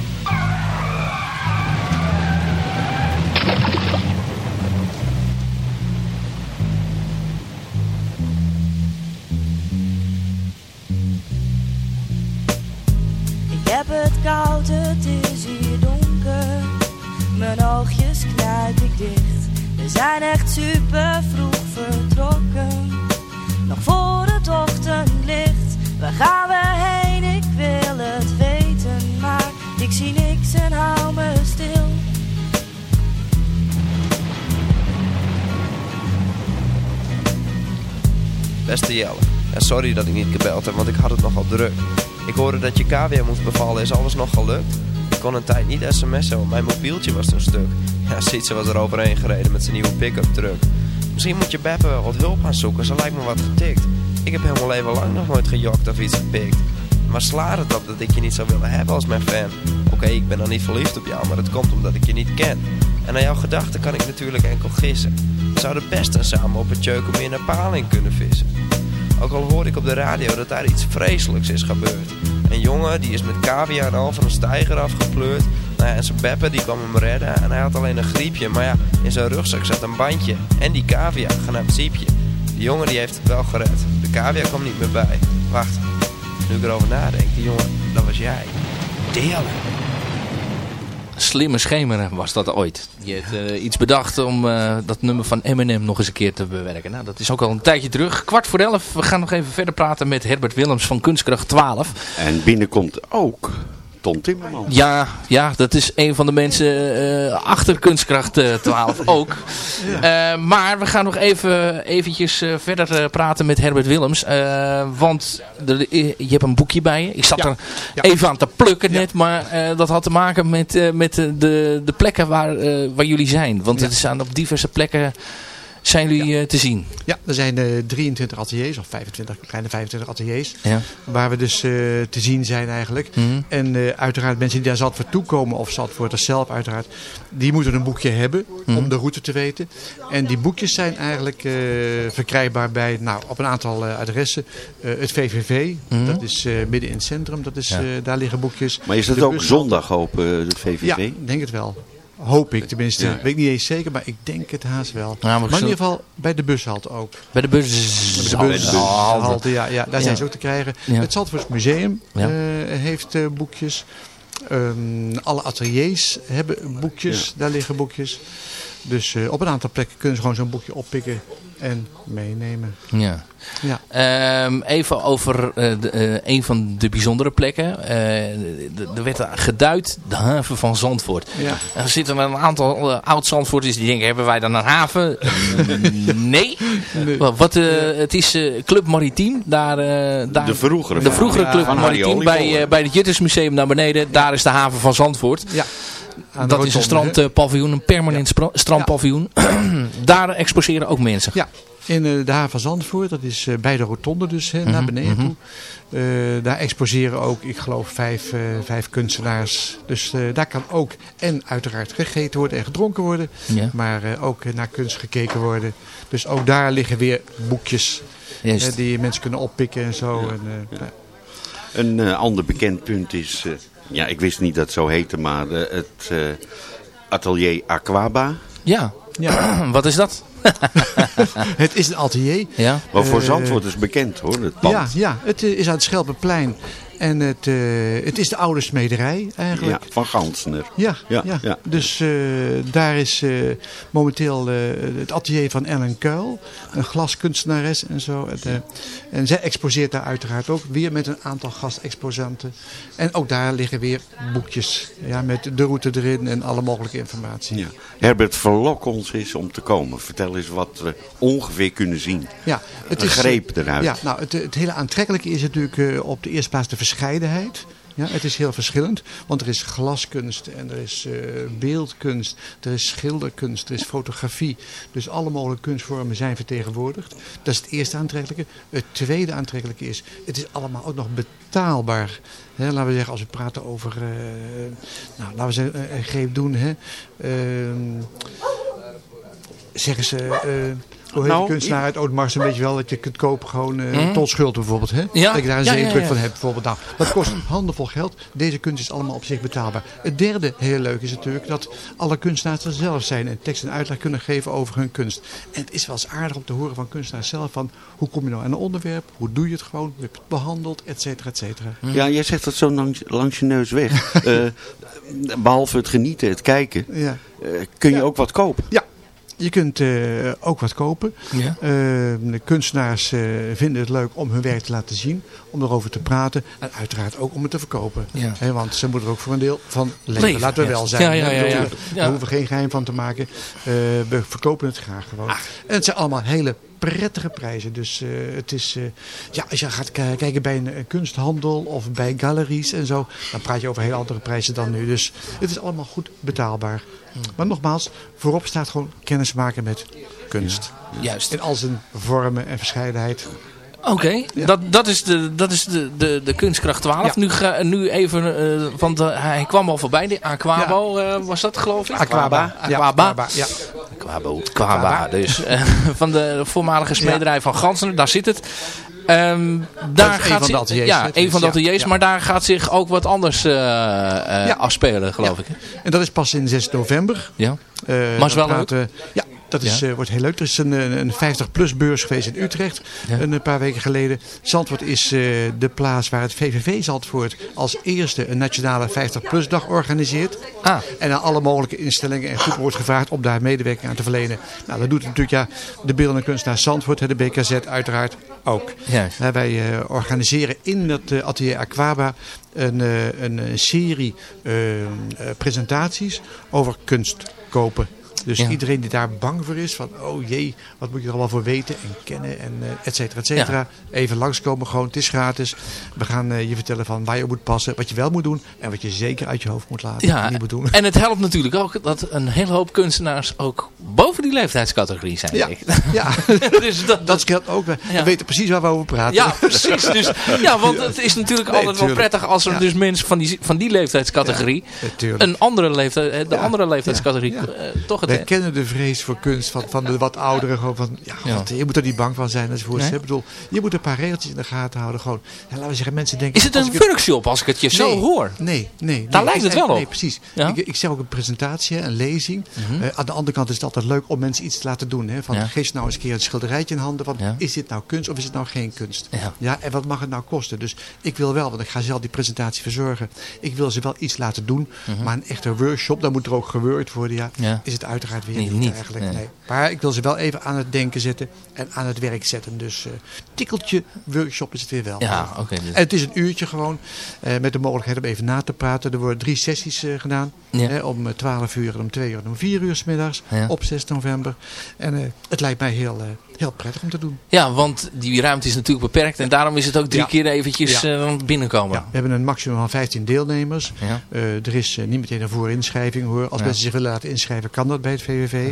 Ja, sorry dat ik niet gebeld heb, want ik had het nogal druk. Ik hoorde dat je cavia moest bevallen, is alles nog gelukt? Ik kon een tijd niet sms'en, want mijn mobieltje was toen stuk. Ja, Sietse was er overheen gereden met zijn nieuwe pick-up truck. Misschien moet je Beppe wel wat hulp gaan zoeken, ze lijkt me wat getikt. Ik heb helemaal leven lang nog nooit gejokt of iets gepikt. Maar slaat het op dat ik je niet zou willen hebben als mijn fan. Oké, ik ben dan niet verliefd op jou, maar dat komt omdat ik je niet ken. En naar jouw gedachten kan ik natuurlijk enkel gissen. We zouden best en samen op het Tjeukenmeer naar Paling kunnen vissen. Ook al hoor ik op de radio dat daar iets vreselijks is gebeurd. Een jongen die is met cavia en al van een steiger afgepleurd. Nou ja, en zijn beppe die kwam hem redden en hij had alleen een griepje. Maar ja, in zijn rugzak zat een bandje en die cavia, genaamd Siepje. Die jongen die heeft het wel gered. De cavia kwam niet meer bij. Wacht, nu ik erover nadenk, die jongen, dat was jij. Delen. Slimme schemer was dat ooit. Je hebt eh, iets bedacht om eh, dat nummer van Eminem nog eens een keer te bewerken. Nou, dat is ook al een tijdje terug. Kwart voor elf. We gaan nog even verder praten met Herbert Willems van Kunstkracht 12. En binnenkomt ook Ton Timmerman. Ja, ja, dat is een van de mensen eh, achter Kunstkracht eh, 12 [LAUGHS] ook. Eh, maar we gaan nog even eventjes eh, verder eh, praten met Herbert Willems. Eh, want je hebt een boekje bij je. Ik zat Ja. er Ja. even aan te plukken net. Maar eh, dat had te maken met, eh, met de, de, plekken waar, eh, waar jullie zijn. Want het zijn op diverse plekken zijn jullie eh, te zien. Ja, er zijn eh 23 ateliers, of 25, kleine 25 ateliers. Ja. Waar we dus eh, te zien zijn eigenlijk. Mhm. En eh, uiteraard mensen die daar Zandvoort toekomen, of Zandvoorters zelf uiteraard, die moeten een boekje hebben Mhm. om de route te weten. En die boekjes zijn eigenlijk eh, verkrijgbaar bij, nou, op een aantal eh, adressen. Eh, het VVV, Mhm. dat is eh, midden in het centrum, dat is, Ja. eh, daar liggen boekjes. Maar is dat ook zondag open, het VVV? Ja, ik denk het wel. Hoop ik tenminste. Ja. Weet ik niet eens zeker, maar ik denk het haast wel. maar in ieder geval bij de bushalte ook. Bij de bus. Bij de bushalte, ja, ja, daar zijn Ja. ze ook te krijgen. Ja. Het Zandvoorts Museum Ja. eh, heeft eh, boekjes. Ehm, alle ateliers hebben boekjes. Daar liggen boekjes. Dus eh, op een aantal plekken kunnen ze gewoon zo'n boekje oppikken en meenemen. Ja. Ja. Ehm, even over eh, de, eh, een van de bijzondere plekken. Eh, Er werd geduid de haven van Zandvoort. Ja. Er zitten een aantal oud-Zandvoorters die denken, hebben wij dan een haven? [LAUGHS] nee. Wat, wat, eh, het is eh, Club Maritiem. Daar, daar, De vroegere de vroegere ja, Club Maritiem bij, bij het Juttersmuseum naar beneden. Daar is de haven van Zandvoort. Ja. Aan de Dat is een strandpaviljoen, een permanent spra- strandpaviljoen. [CLEARS THROAT] daar exposeren ook mensen. Ja, in eh, de haven van Zandvoort. Dat is eh, bij de rotonde dus, hè, naar Mhm, beneden mhm. toe. Eh, daar exposeren ook, ik geloof, vijf, eh, vijf kunstenaars. Dus eh, daar kan ook en uiteraard gegeten worden en gedronken worden. Ja. Maar eh, ook naar kunst gekeken worden. Dus ook daar liggen weer boekjes die mensen kunnen oppikken en zo. En, eh, nou, Een eh, ander bekend punt is, eh, ja, ik wist niet dat het zo heette, maar eh, het eh, atelier Aquaba. Ja. Ja. [CLEARS THROAT] Wat is dat? [LAUGHS] het is een atelier. Ja. Wat voor Eh, Zandvoort is bekend hoor, het pand. Ja, ja, het is aan het Schelpenplein. En het, eh, het is de oude smederij eigenlijk. Ja, van Gansner. Ja, ja, Ja, ja. dus eh, daar is eh, momenteel eh, het atelier van Ellen Kuil, een glaskunstenares en zo. Het, en zij exposeert daar uiteraard ook weer met een aantal gastexposanten. En ook daar liggen weer boekjes ja, met de route erin en alle mogelijke informatie. Ja. Herbert, verlok ons eens om te komen. Vertel eens wat we ongeveer kunnen zien. Ja, het een is, greep eruit. Ja, nou, het, het hele aantrekkelijke is natuurlijk eh, op de eerste plaats de verscheidenheid. Ja, het is heel verschillend, want er is glaskunst en er is eh, beeldkunst, er is schilderkunst, er is fotografie. Dus alle mogelijke kunstvormen zijn vertegenwoordigd. Dat is het eerste aantrekkelijke. Het tweede aantrekkelijke is, het is allemaal ook nog betaalbaar. Hè, laten we zeggen, als we praten over, eh, nou, laten we zeggen, een, een greep doen. Hè. Ehm, zeggen ze, eh, hoe heet Nou, de kunstenaar uit Oudmars, weet je wel, dat je kunt kopen gewoon eh Mhm. tot schuld bijvoorbeeld. Hè? Ja. Dat ik daar een Ja, ja, zeedruk ja. van heb bijvoorbeeld. Nou, dat kost handenvol geld. Deze kunst is allemaal op zich betaalbaar. Het derde heel leuk is natuurlijk dat alle kunstenaars er zelf zijn en tekst en uitleg kunnen geven over hun kunst. En het is wel eens aardig om te horen van kunstenaars zelf van hoe kom je nou aan een onderwerp, hoe doe je het gewoon, hoe heb je het behandeld, et cetera, et cetera. Ja, jij zegt dat zo langs, langs je neus weg. [LAUGHS] Eh, behalve het genieten, het kijken, Ja. eh, kun je ook wat kopen. Ja, je kunt eh, ook wat kopen. Ja. Eh, de kunstenaars eh, vinden het leuk om hun werk te laten zien, om erover te praten en uiteraard ook om het te verkopen. Ja. Want ze moeten er ook voor een deel van leven. Leven, Laten we wel zijn. Ja, ja, ja, ja. Daar hoeven we geen geheim van te maken. Eh, we verkopen het graag gewoon. Ah. En het zijn allemaal hele prettige prijzen. Dus het is, ja, als je gaat kijken bij een, een kunsthandel of bij galeries en zo, dan praat je over heel andere prijzen dan nu. Dus het is allemaal goed betaalbaar. Maar nogmaals, voorop staat gewoon kennis maken met kunst. Juist. In al zijn vormen en verscheidenheid. Oké, dat, dat is, de, dat is de, de, de kunstkracht 12. Ja. Nu, ga, nu even, eh, want eh, hij kwam al voorbij, de Aquabo eh, was dat geloof ik? Aquaba. Ja, Aquaba. Ja. Aquabo. Aquaba, dus. [LAUGHS] van de voormalige smederij van Gansen, daar zit het. Ehm, daar is een gaat van de ateliers, Ja, een van de ateliers, ja. maar daar gaat zich ook wat anders eh, eh, Ja. afspelen, geloof ik. hè? En dat is pas in 6 november. Ja. Eh, Maar is wel leuk? praten- Ja, dat is, Ja. eh, wordt heel leuk. Er is een, een een 50-plus beurs geweest in Utrecht Ja. een paar weken geleden. Zandvoort is eh, de plaats waar het VVV Zandvoort als eerste een nationale 50-plus dag organiseert. Ah. En aan alle mogelijke instellingen en groepen wordt gevraagd om daar medewerking aan te verlenen. Nou, dat doet natuurlijk ja, de beeldende kunstenaar Zandvoort, de BKZ uiteraard ook. Juist. Hè, wij eh, organiseren in dat eh, atelier Aquaba een, eh, een, eh, serie eh, eh, presentaties over kunst kopen. Dus Ja. iedereen die daar bang voor is, van oh jee, wat moet je er allemaal voor weten en kennen en eh, et cetera, et cetera. Even langskomen gewoon, het is gratis. We gaan eh, je vertellen van waar je op moet passen, wat je wel moet doen en wat je zeker uit je hoofd moet laten en niet moet doen. en het helpt natuurlijk ook dat een hele hoop kunstenaars ook boven die leeftijdscategorie zijn. Ja, [LAUGHS] ja. dus dat, dat scheelt ook. We Ja. weten precies waar we over praten. Ja, precies. Dus, ja, want het is natuurlijk Nee, altijd wel prettig als er dus mensen van die, van die leeftijdscategorie Natuurlijk. een andere leeftijd, eh, de andere leeftijdscategorie Ja. eh, toch Wij kennen de vrees voor kunst van, van de wat ouderen. Gewoon van, ja. God, je moet er niet bang van zijn enzovoort. Nee. Ik bedoel, je moet een paar regeltjes in de gaten houden. Gewoon, ja, laten we zeggen, mensen denken... Is het een workshop als ik het je zo hoor? Nee, nee. Daar nee, lijkt het wel op. Nee, precies. Ja? Ik, ik zeg ook een presentatie, een lezing. Mhm. Eh, aan de andere kant is het altijd leuk om mensen iets te laten doen. Hè, van, Ja. Geef ze nou eens een keer een schilderijtje in handen. Van, Ja. Is dit nou kunst of is het nou geen kunst? Ja. en wat mag het nou kosten? Dus ik wil wel, want ik ga zelf die presentatie verzorgen. Ik wil ze wel iets laten doen. Mhm. Maar een echte workshop, dan moet er ook geworkt worden. Ja. Is het uiteraard weer Nee, niet, niet, eigenlijk. nee. Nee. Maar ik wil ze wel even aan het denken zetten en aan het werk zetten. Dus eh tikkeltje workshop is het weer wel. Ja, oké, dus- En het is een uurtje gewoon, eh, met de mogelijkheid om even na te praten. Er worden drie sessies eh, gedaan. Ja. Hè, om eh, 12 uur om 2 uur en om 4 uur 's middags. Ja. Op 6 november. En het lijkt mij heel, heel prettig om te doen. Ja, want die ruimte is natuurlijk beperkt. En daarom is het ook drie Ja. keer eventjes binnenkomen. We hebben een maximum van 15 deelnemers. Er is niet meteen een voorinschrijving hoor. Als mensen zich willen laten inschrijven kan dat bij het VVV.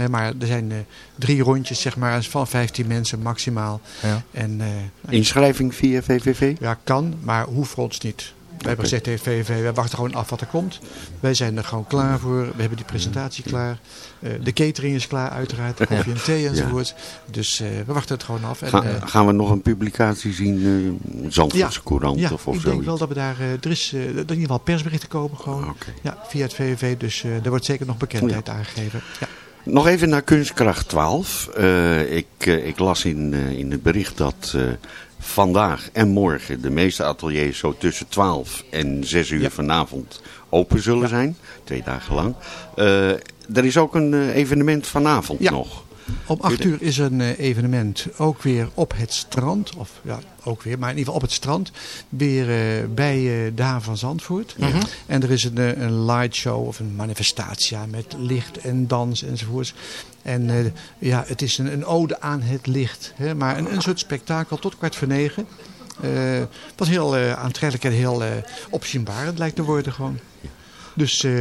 Eh, maar er zijn eh, drie rondjes zeg maar, van 15 mensen maximaal. Ja. En, eh, Inschrijving via VVV? ja, kan, maar hoeft voor ons niet. We hebben gezegd tegen VVV, wij wachten gewoon af wat er komt. Wij zijn er gewoon klaar voor. We hebben die presentatie klaar. Eh, de catering is klaar uiteraard. De koffie en thee enzovoort. Dus eh, we wachten het gewoon af. En, Ga- eh, gaan we nog een publicatie zien, uh, Zandvoortse Courant ja, of, of ik denk wel dat we daar, eh, er is eh, dat er in ieder geval persberichten komen gewoon. Ja, via het VVV, dus eh er wordt zeker nog bekendheid aangegeven. Ja. Nog even naar Kunstkracht 12. Eh, ik, eh, ik las in, eh, in het bericht dat vandaag en morgen de meeste ateliers zo tussen 12 en 6 uur vanavond open zullen zijn. Twee dagen lang. Er is ook een evenement vanavond Ja. nog. Om 8 uur is een eh, evenement ook weer op het strand. Of ja, ook weer, maar in ieder geval op het strand. Weer eh, bij eh, de haven van Zandvoort. Mhm. En er is een, eh, een lightshow of een manifestatie met licht en dans enzovoorts. En eh, ja, het is een, een ode aan het licht. Hè, maar een, een soort spektakel tot kwart voor negen. Eh, wat heel eh, aantrekkelijk en heel eh opzienbarend lijkt te worden gewoon. Dus eh,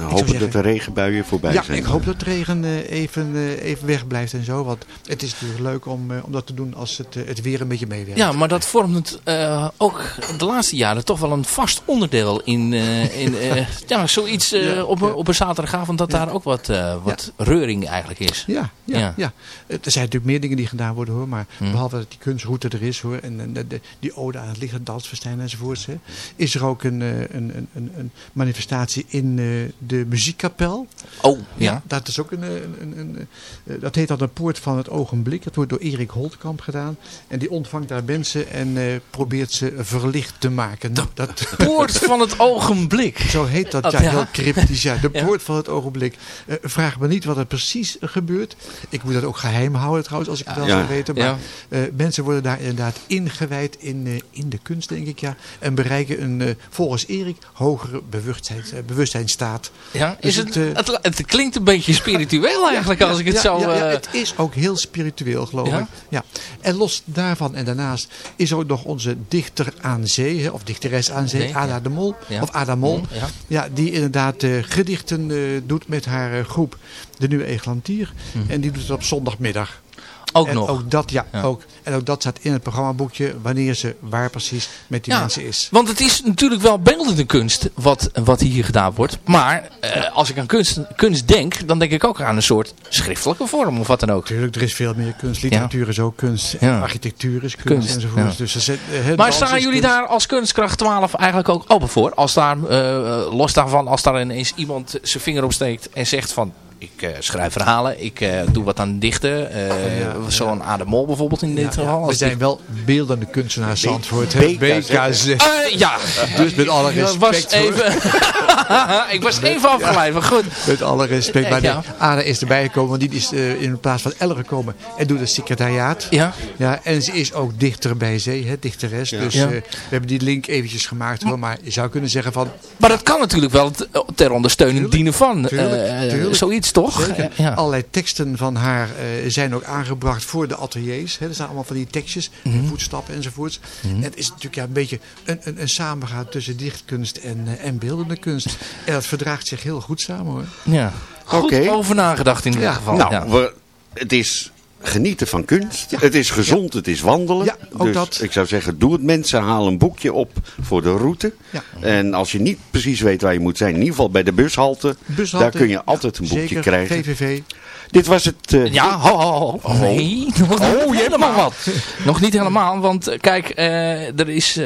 hopen zeggen- dat de regenbuien voorbij ja, zijn. ik hoop dat de regen eh, even, eh, even wegblijft en zo. Want het is natuurlijk leuk om, eh, om dat te doen als het, het weer een beetje meewerkt. Ja, maar dat vormt het eh, ook de laatste jaren toch wel een vast onderdeel in, eh, in eh, [LAUGHS] ja, zoiets eh, Ja, op, een- op een zaterdagavond dat daar ook wat, eh, wat reuring eigenlijk is. Ja, ja, Ja. ja. Er zijn natuurlijk meer dingen die gedaan worden hoor. Maar Hm. behalve dat die kunstroute er is hoor. En, en de, die ode aan het licht, het dansfestijn enzovoorts. Hè, is er ook een, eh, een, een, een, een in eh, de muziekkapel. Oh, ja. dat is ook een, eh, een, een, een, eh, dat heet dan de poort van het ogenblik. Dat wordt door Erik Holtkamp gedaan. En die ontvangt daar mensen en probeert ze verlicht te maken. Nou, dat, [LAUGHS] Poort van het ogenblik. Zo heet dat, ja, heel cryptisch. Ja. De poort van het ogenblik. Vraag me niet wat er precies gebeurt. Ik moet dat ook geheim houden trouwens, als ik het wel zou weten. Maar mensen worden daar inderdaad ingewijd in, in de kunst, denk ik. Ja. En bereiken een, volgens Erik, hogere bewustzijn, eh, bewustzijnstaat. Ja, Dus is het, eh, het, het klinkt een beetje spiritueel eigenlijk als ik het ja, zo... Ja, ja, eh, het is ook heel spiritueel, geloof Ja? ik. Ja. En los daarvan en daarnaast is er ook nog onze dichter aan zee, of dichteres aan zee, Nee, Ada de Mol. Of Ada Mol. Mm, ja. die inderdaad gedichten doet met haar groep De Nieuwe Eglantier. En die doet het op zondagmiddag. Ook en nog. Ook dat, ja, Ja. Ook. En ook dat staat in het programmaboekje wanneer ze waar precies met die Ja, mensen is. Want het is natuurlijk wel beeldende kunst wat, wat hier gedaan wordt. Maar eh, als ik aan kunst, kunst denk, dan denk ik ook aan een soort schriftelijke vorm of wat dan ook. Tuurlijk, er is veel meer kunst. Literatuur is ook kunst. Architectuur is kunst, Kunst, enzovoort. Dus er zit, eh, Maar staan jullie kunst. daar als kunstkracht 12 eigenlijk ook open voor? Als daar, eh, los daarvan, als daar ineens iemand zijn vinger op steekt en zegt van... Ik eh, schrijf verhalen, ik eh, doe wat aan dichten. eh, Ja, Zo'n Ademol bijvoorbeeld in dit Ja, geval. We zijn wel beeldende kunstenaars Zandvoort. BKZ. Eh, ja, Dus met alle [LAUGHS] Ik was respect. hoor. even, ik was even afgeleid, maar goed. Met alle respect. Maar Ja. nee, Ada is erbij gekomen. Want die is eh, in plaats van Elle gekomen. En doet het secretariaat. Ja. Ja, en ze is ook dichter bij zee. Hè, dichteres. Dus Ja. eh, we hebben die link eventjes gemaakt. Hoor. Maar je zou kunnen zeggen van... Maar dat kan natuurlijk wel ter ondersteuning dienen van. Tuurlijk, eh, tuurlijk. Zoiets toch? Ja. Allerlei teksten van haar eh, zijn ook aangebracht voor de ateliers. Hè. Er zijn allemaal van die tekstjes, Mhm. voetstappen enzovoorts. En het is natuurlijk ja, een beetje een, een, een samengaan tussen dichtkunst en, eh, en beeldende kunst. En dat verdraagt zich heel goed samen hoor. Ja. Goed Oké. over nagedacht in ieder Ja, geval. Nou, ja. we, het is genieten van kunst. Het is gezond, het is wandelen. Ja, ook dus dat. ik zou zeggen, doe het mensen. Haal een boekje op voor de route. En als je niet precies weet waar je moet zijn, in ieder geval bij de bushalte. Bushalte, daar kun je altijd een boekje Zeker, krijgen. VVV. Dit was het... eh, Ja, ho, ho, ho. Nee, [LAUGHS] nog niet Oh, je hebt nog wat. Nog niet helemaal, want eh, kijk, eh, er is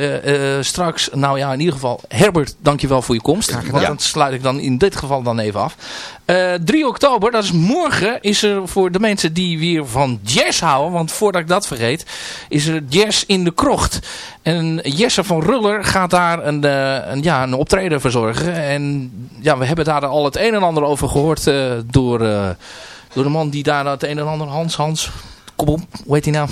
straks, nou ja, in ieder geval, Herbert, dankjewel voor je komst. Want Ja. dat sluit ik dan in dit geval dan even af. Eh 3 oktober, dat is morgen, is er voor de mensen die weer van jazz houden, want voordat ik dat vergeet, is er jazz in de krocht. En Jesse van Ruller gaat daar een, eh, een, ja, een optreden verzorgen. En ja, we hebben daar al het een en ander over gehoord eh, door, eh, door de man die daar het een en ander, Hans, Hans, kom op, hoe heet hij nou?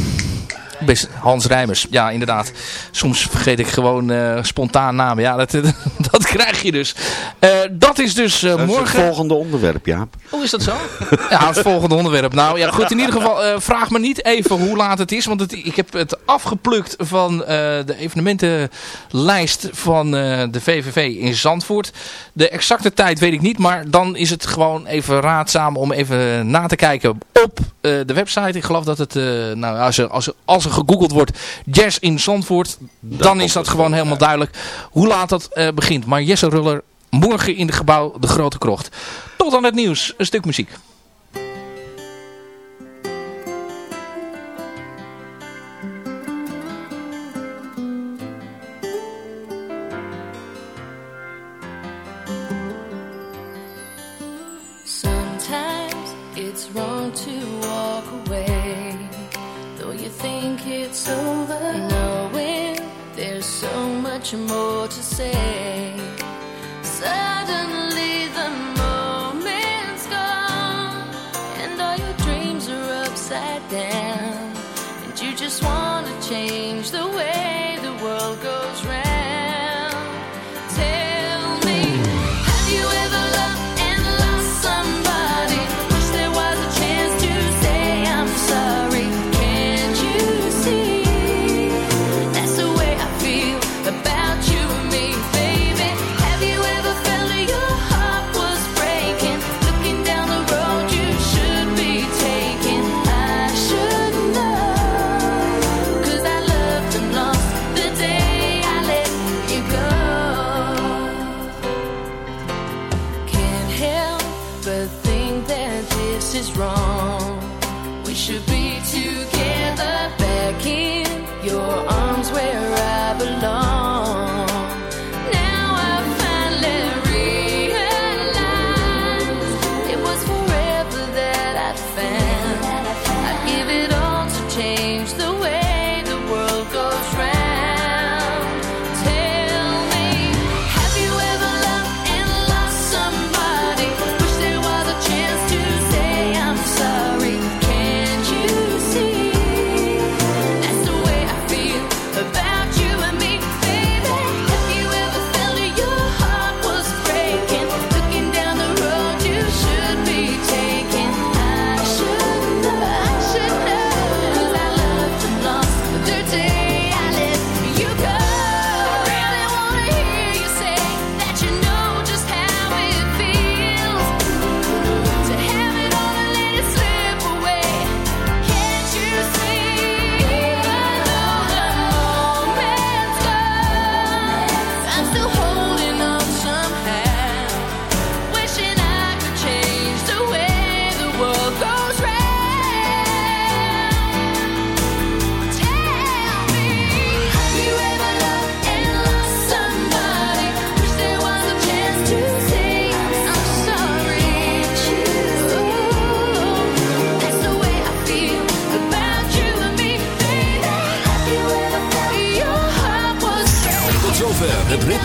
Best Hans Rijmers, ja inderdaad. Soms vergeet ik gewoon eh, spontaan namen. Ja, dat, [LAUGHS] dat krijg je dus. Eh, dat is dus eh, dat is morgen. het volgende onderwerp, Jaap. Hoe is dat zo? [LAUGHS] Ja, het volgende onderwerp. Nou ja, goed. In ieder geval, vraag me niet even hoe laat het is. Want het, ik heb het afgeplukt van de evenementenlijst van de VVV in Zandvoort. De exacte tijd weet ik niet. Maar dan is het gewoon even raadzaam om even na te kijken op de website. Ik geloof dat het, nou, als er, als, er, als er gegoogeld wordt, Jazz in Zandvoort. Dan is dat gewoon helemaal duidelijk hoe laat dat eh, begint. Maar Jesse Ruller morgen in het gebouw De Grote Krocht. Tot aan het nieuws, een stuk muziek. It's over. Knowing there's so much more to say. Suddenly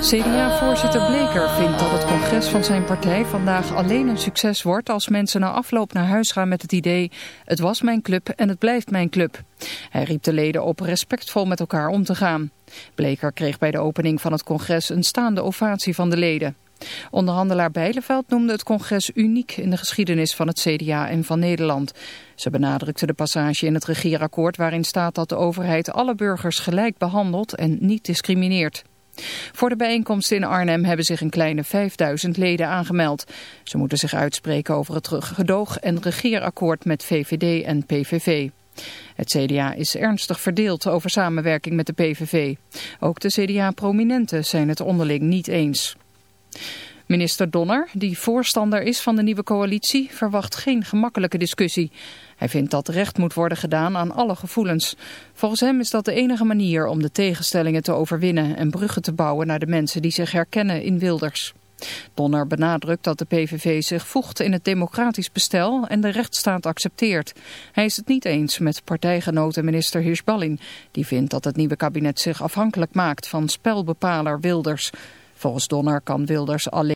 CDA-voorzitter Bleker vindt dat het congres van zijn partij vandaag alleen een succes wordt als mensen na afloop naar huis gaan met het idee het was mijn club en het blijft mijn club. Hij riep de leden op respectvol met elkaar om te gaan. Bleker kreeg bij de opening van het congres een staande ovatie van de leden. Onderhandelaar Bijleveld noemde het congres uniek in de geschiedenis van het CDA en van Nederland. Ze benadrukte de passage in het regeerakkoord waarin staat dat de overheid alle burgers gelijk behandelt en niet discrimineert. Voor de bijeenkomst in Arnhem hebben zich een kleine 5000 leden aangemeld. Ze moeten zich uitspreken over het gedoog- en regeerakkoord met VVD en PVV. Het CDA is ernstig verdeeld over samenwerking met de PVV. Ook de CDA-prominenten zijn het onderling niet eens. Minister Donner, die voorstander is van de nieuwe coalitie, verwacht geen gemakkelijke discussie. Hij vindt dat recht moet worden gedaan aan alle gevoelens. Volgens hem is dat de enige manier om de tegenstellingen te overwinnen en bruggen te bouwen naar de mensen die zich herkennen in Wilders. Donner benadrukt dat de PVV zich voegt in het democratisch bestel en de rechtsstaat accepteert. Hij is het niet eens met partijgenoten minister Hirschballin, die vindt dat het nieuwe kabinet zich afhankelijk maakt van spelbepaler Wilders. Volgens Donner kan Wilders alleen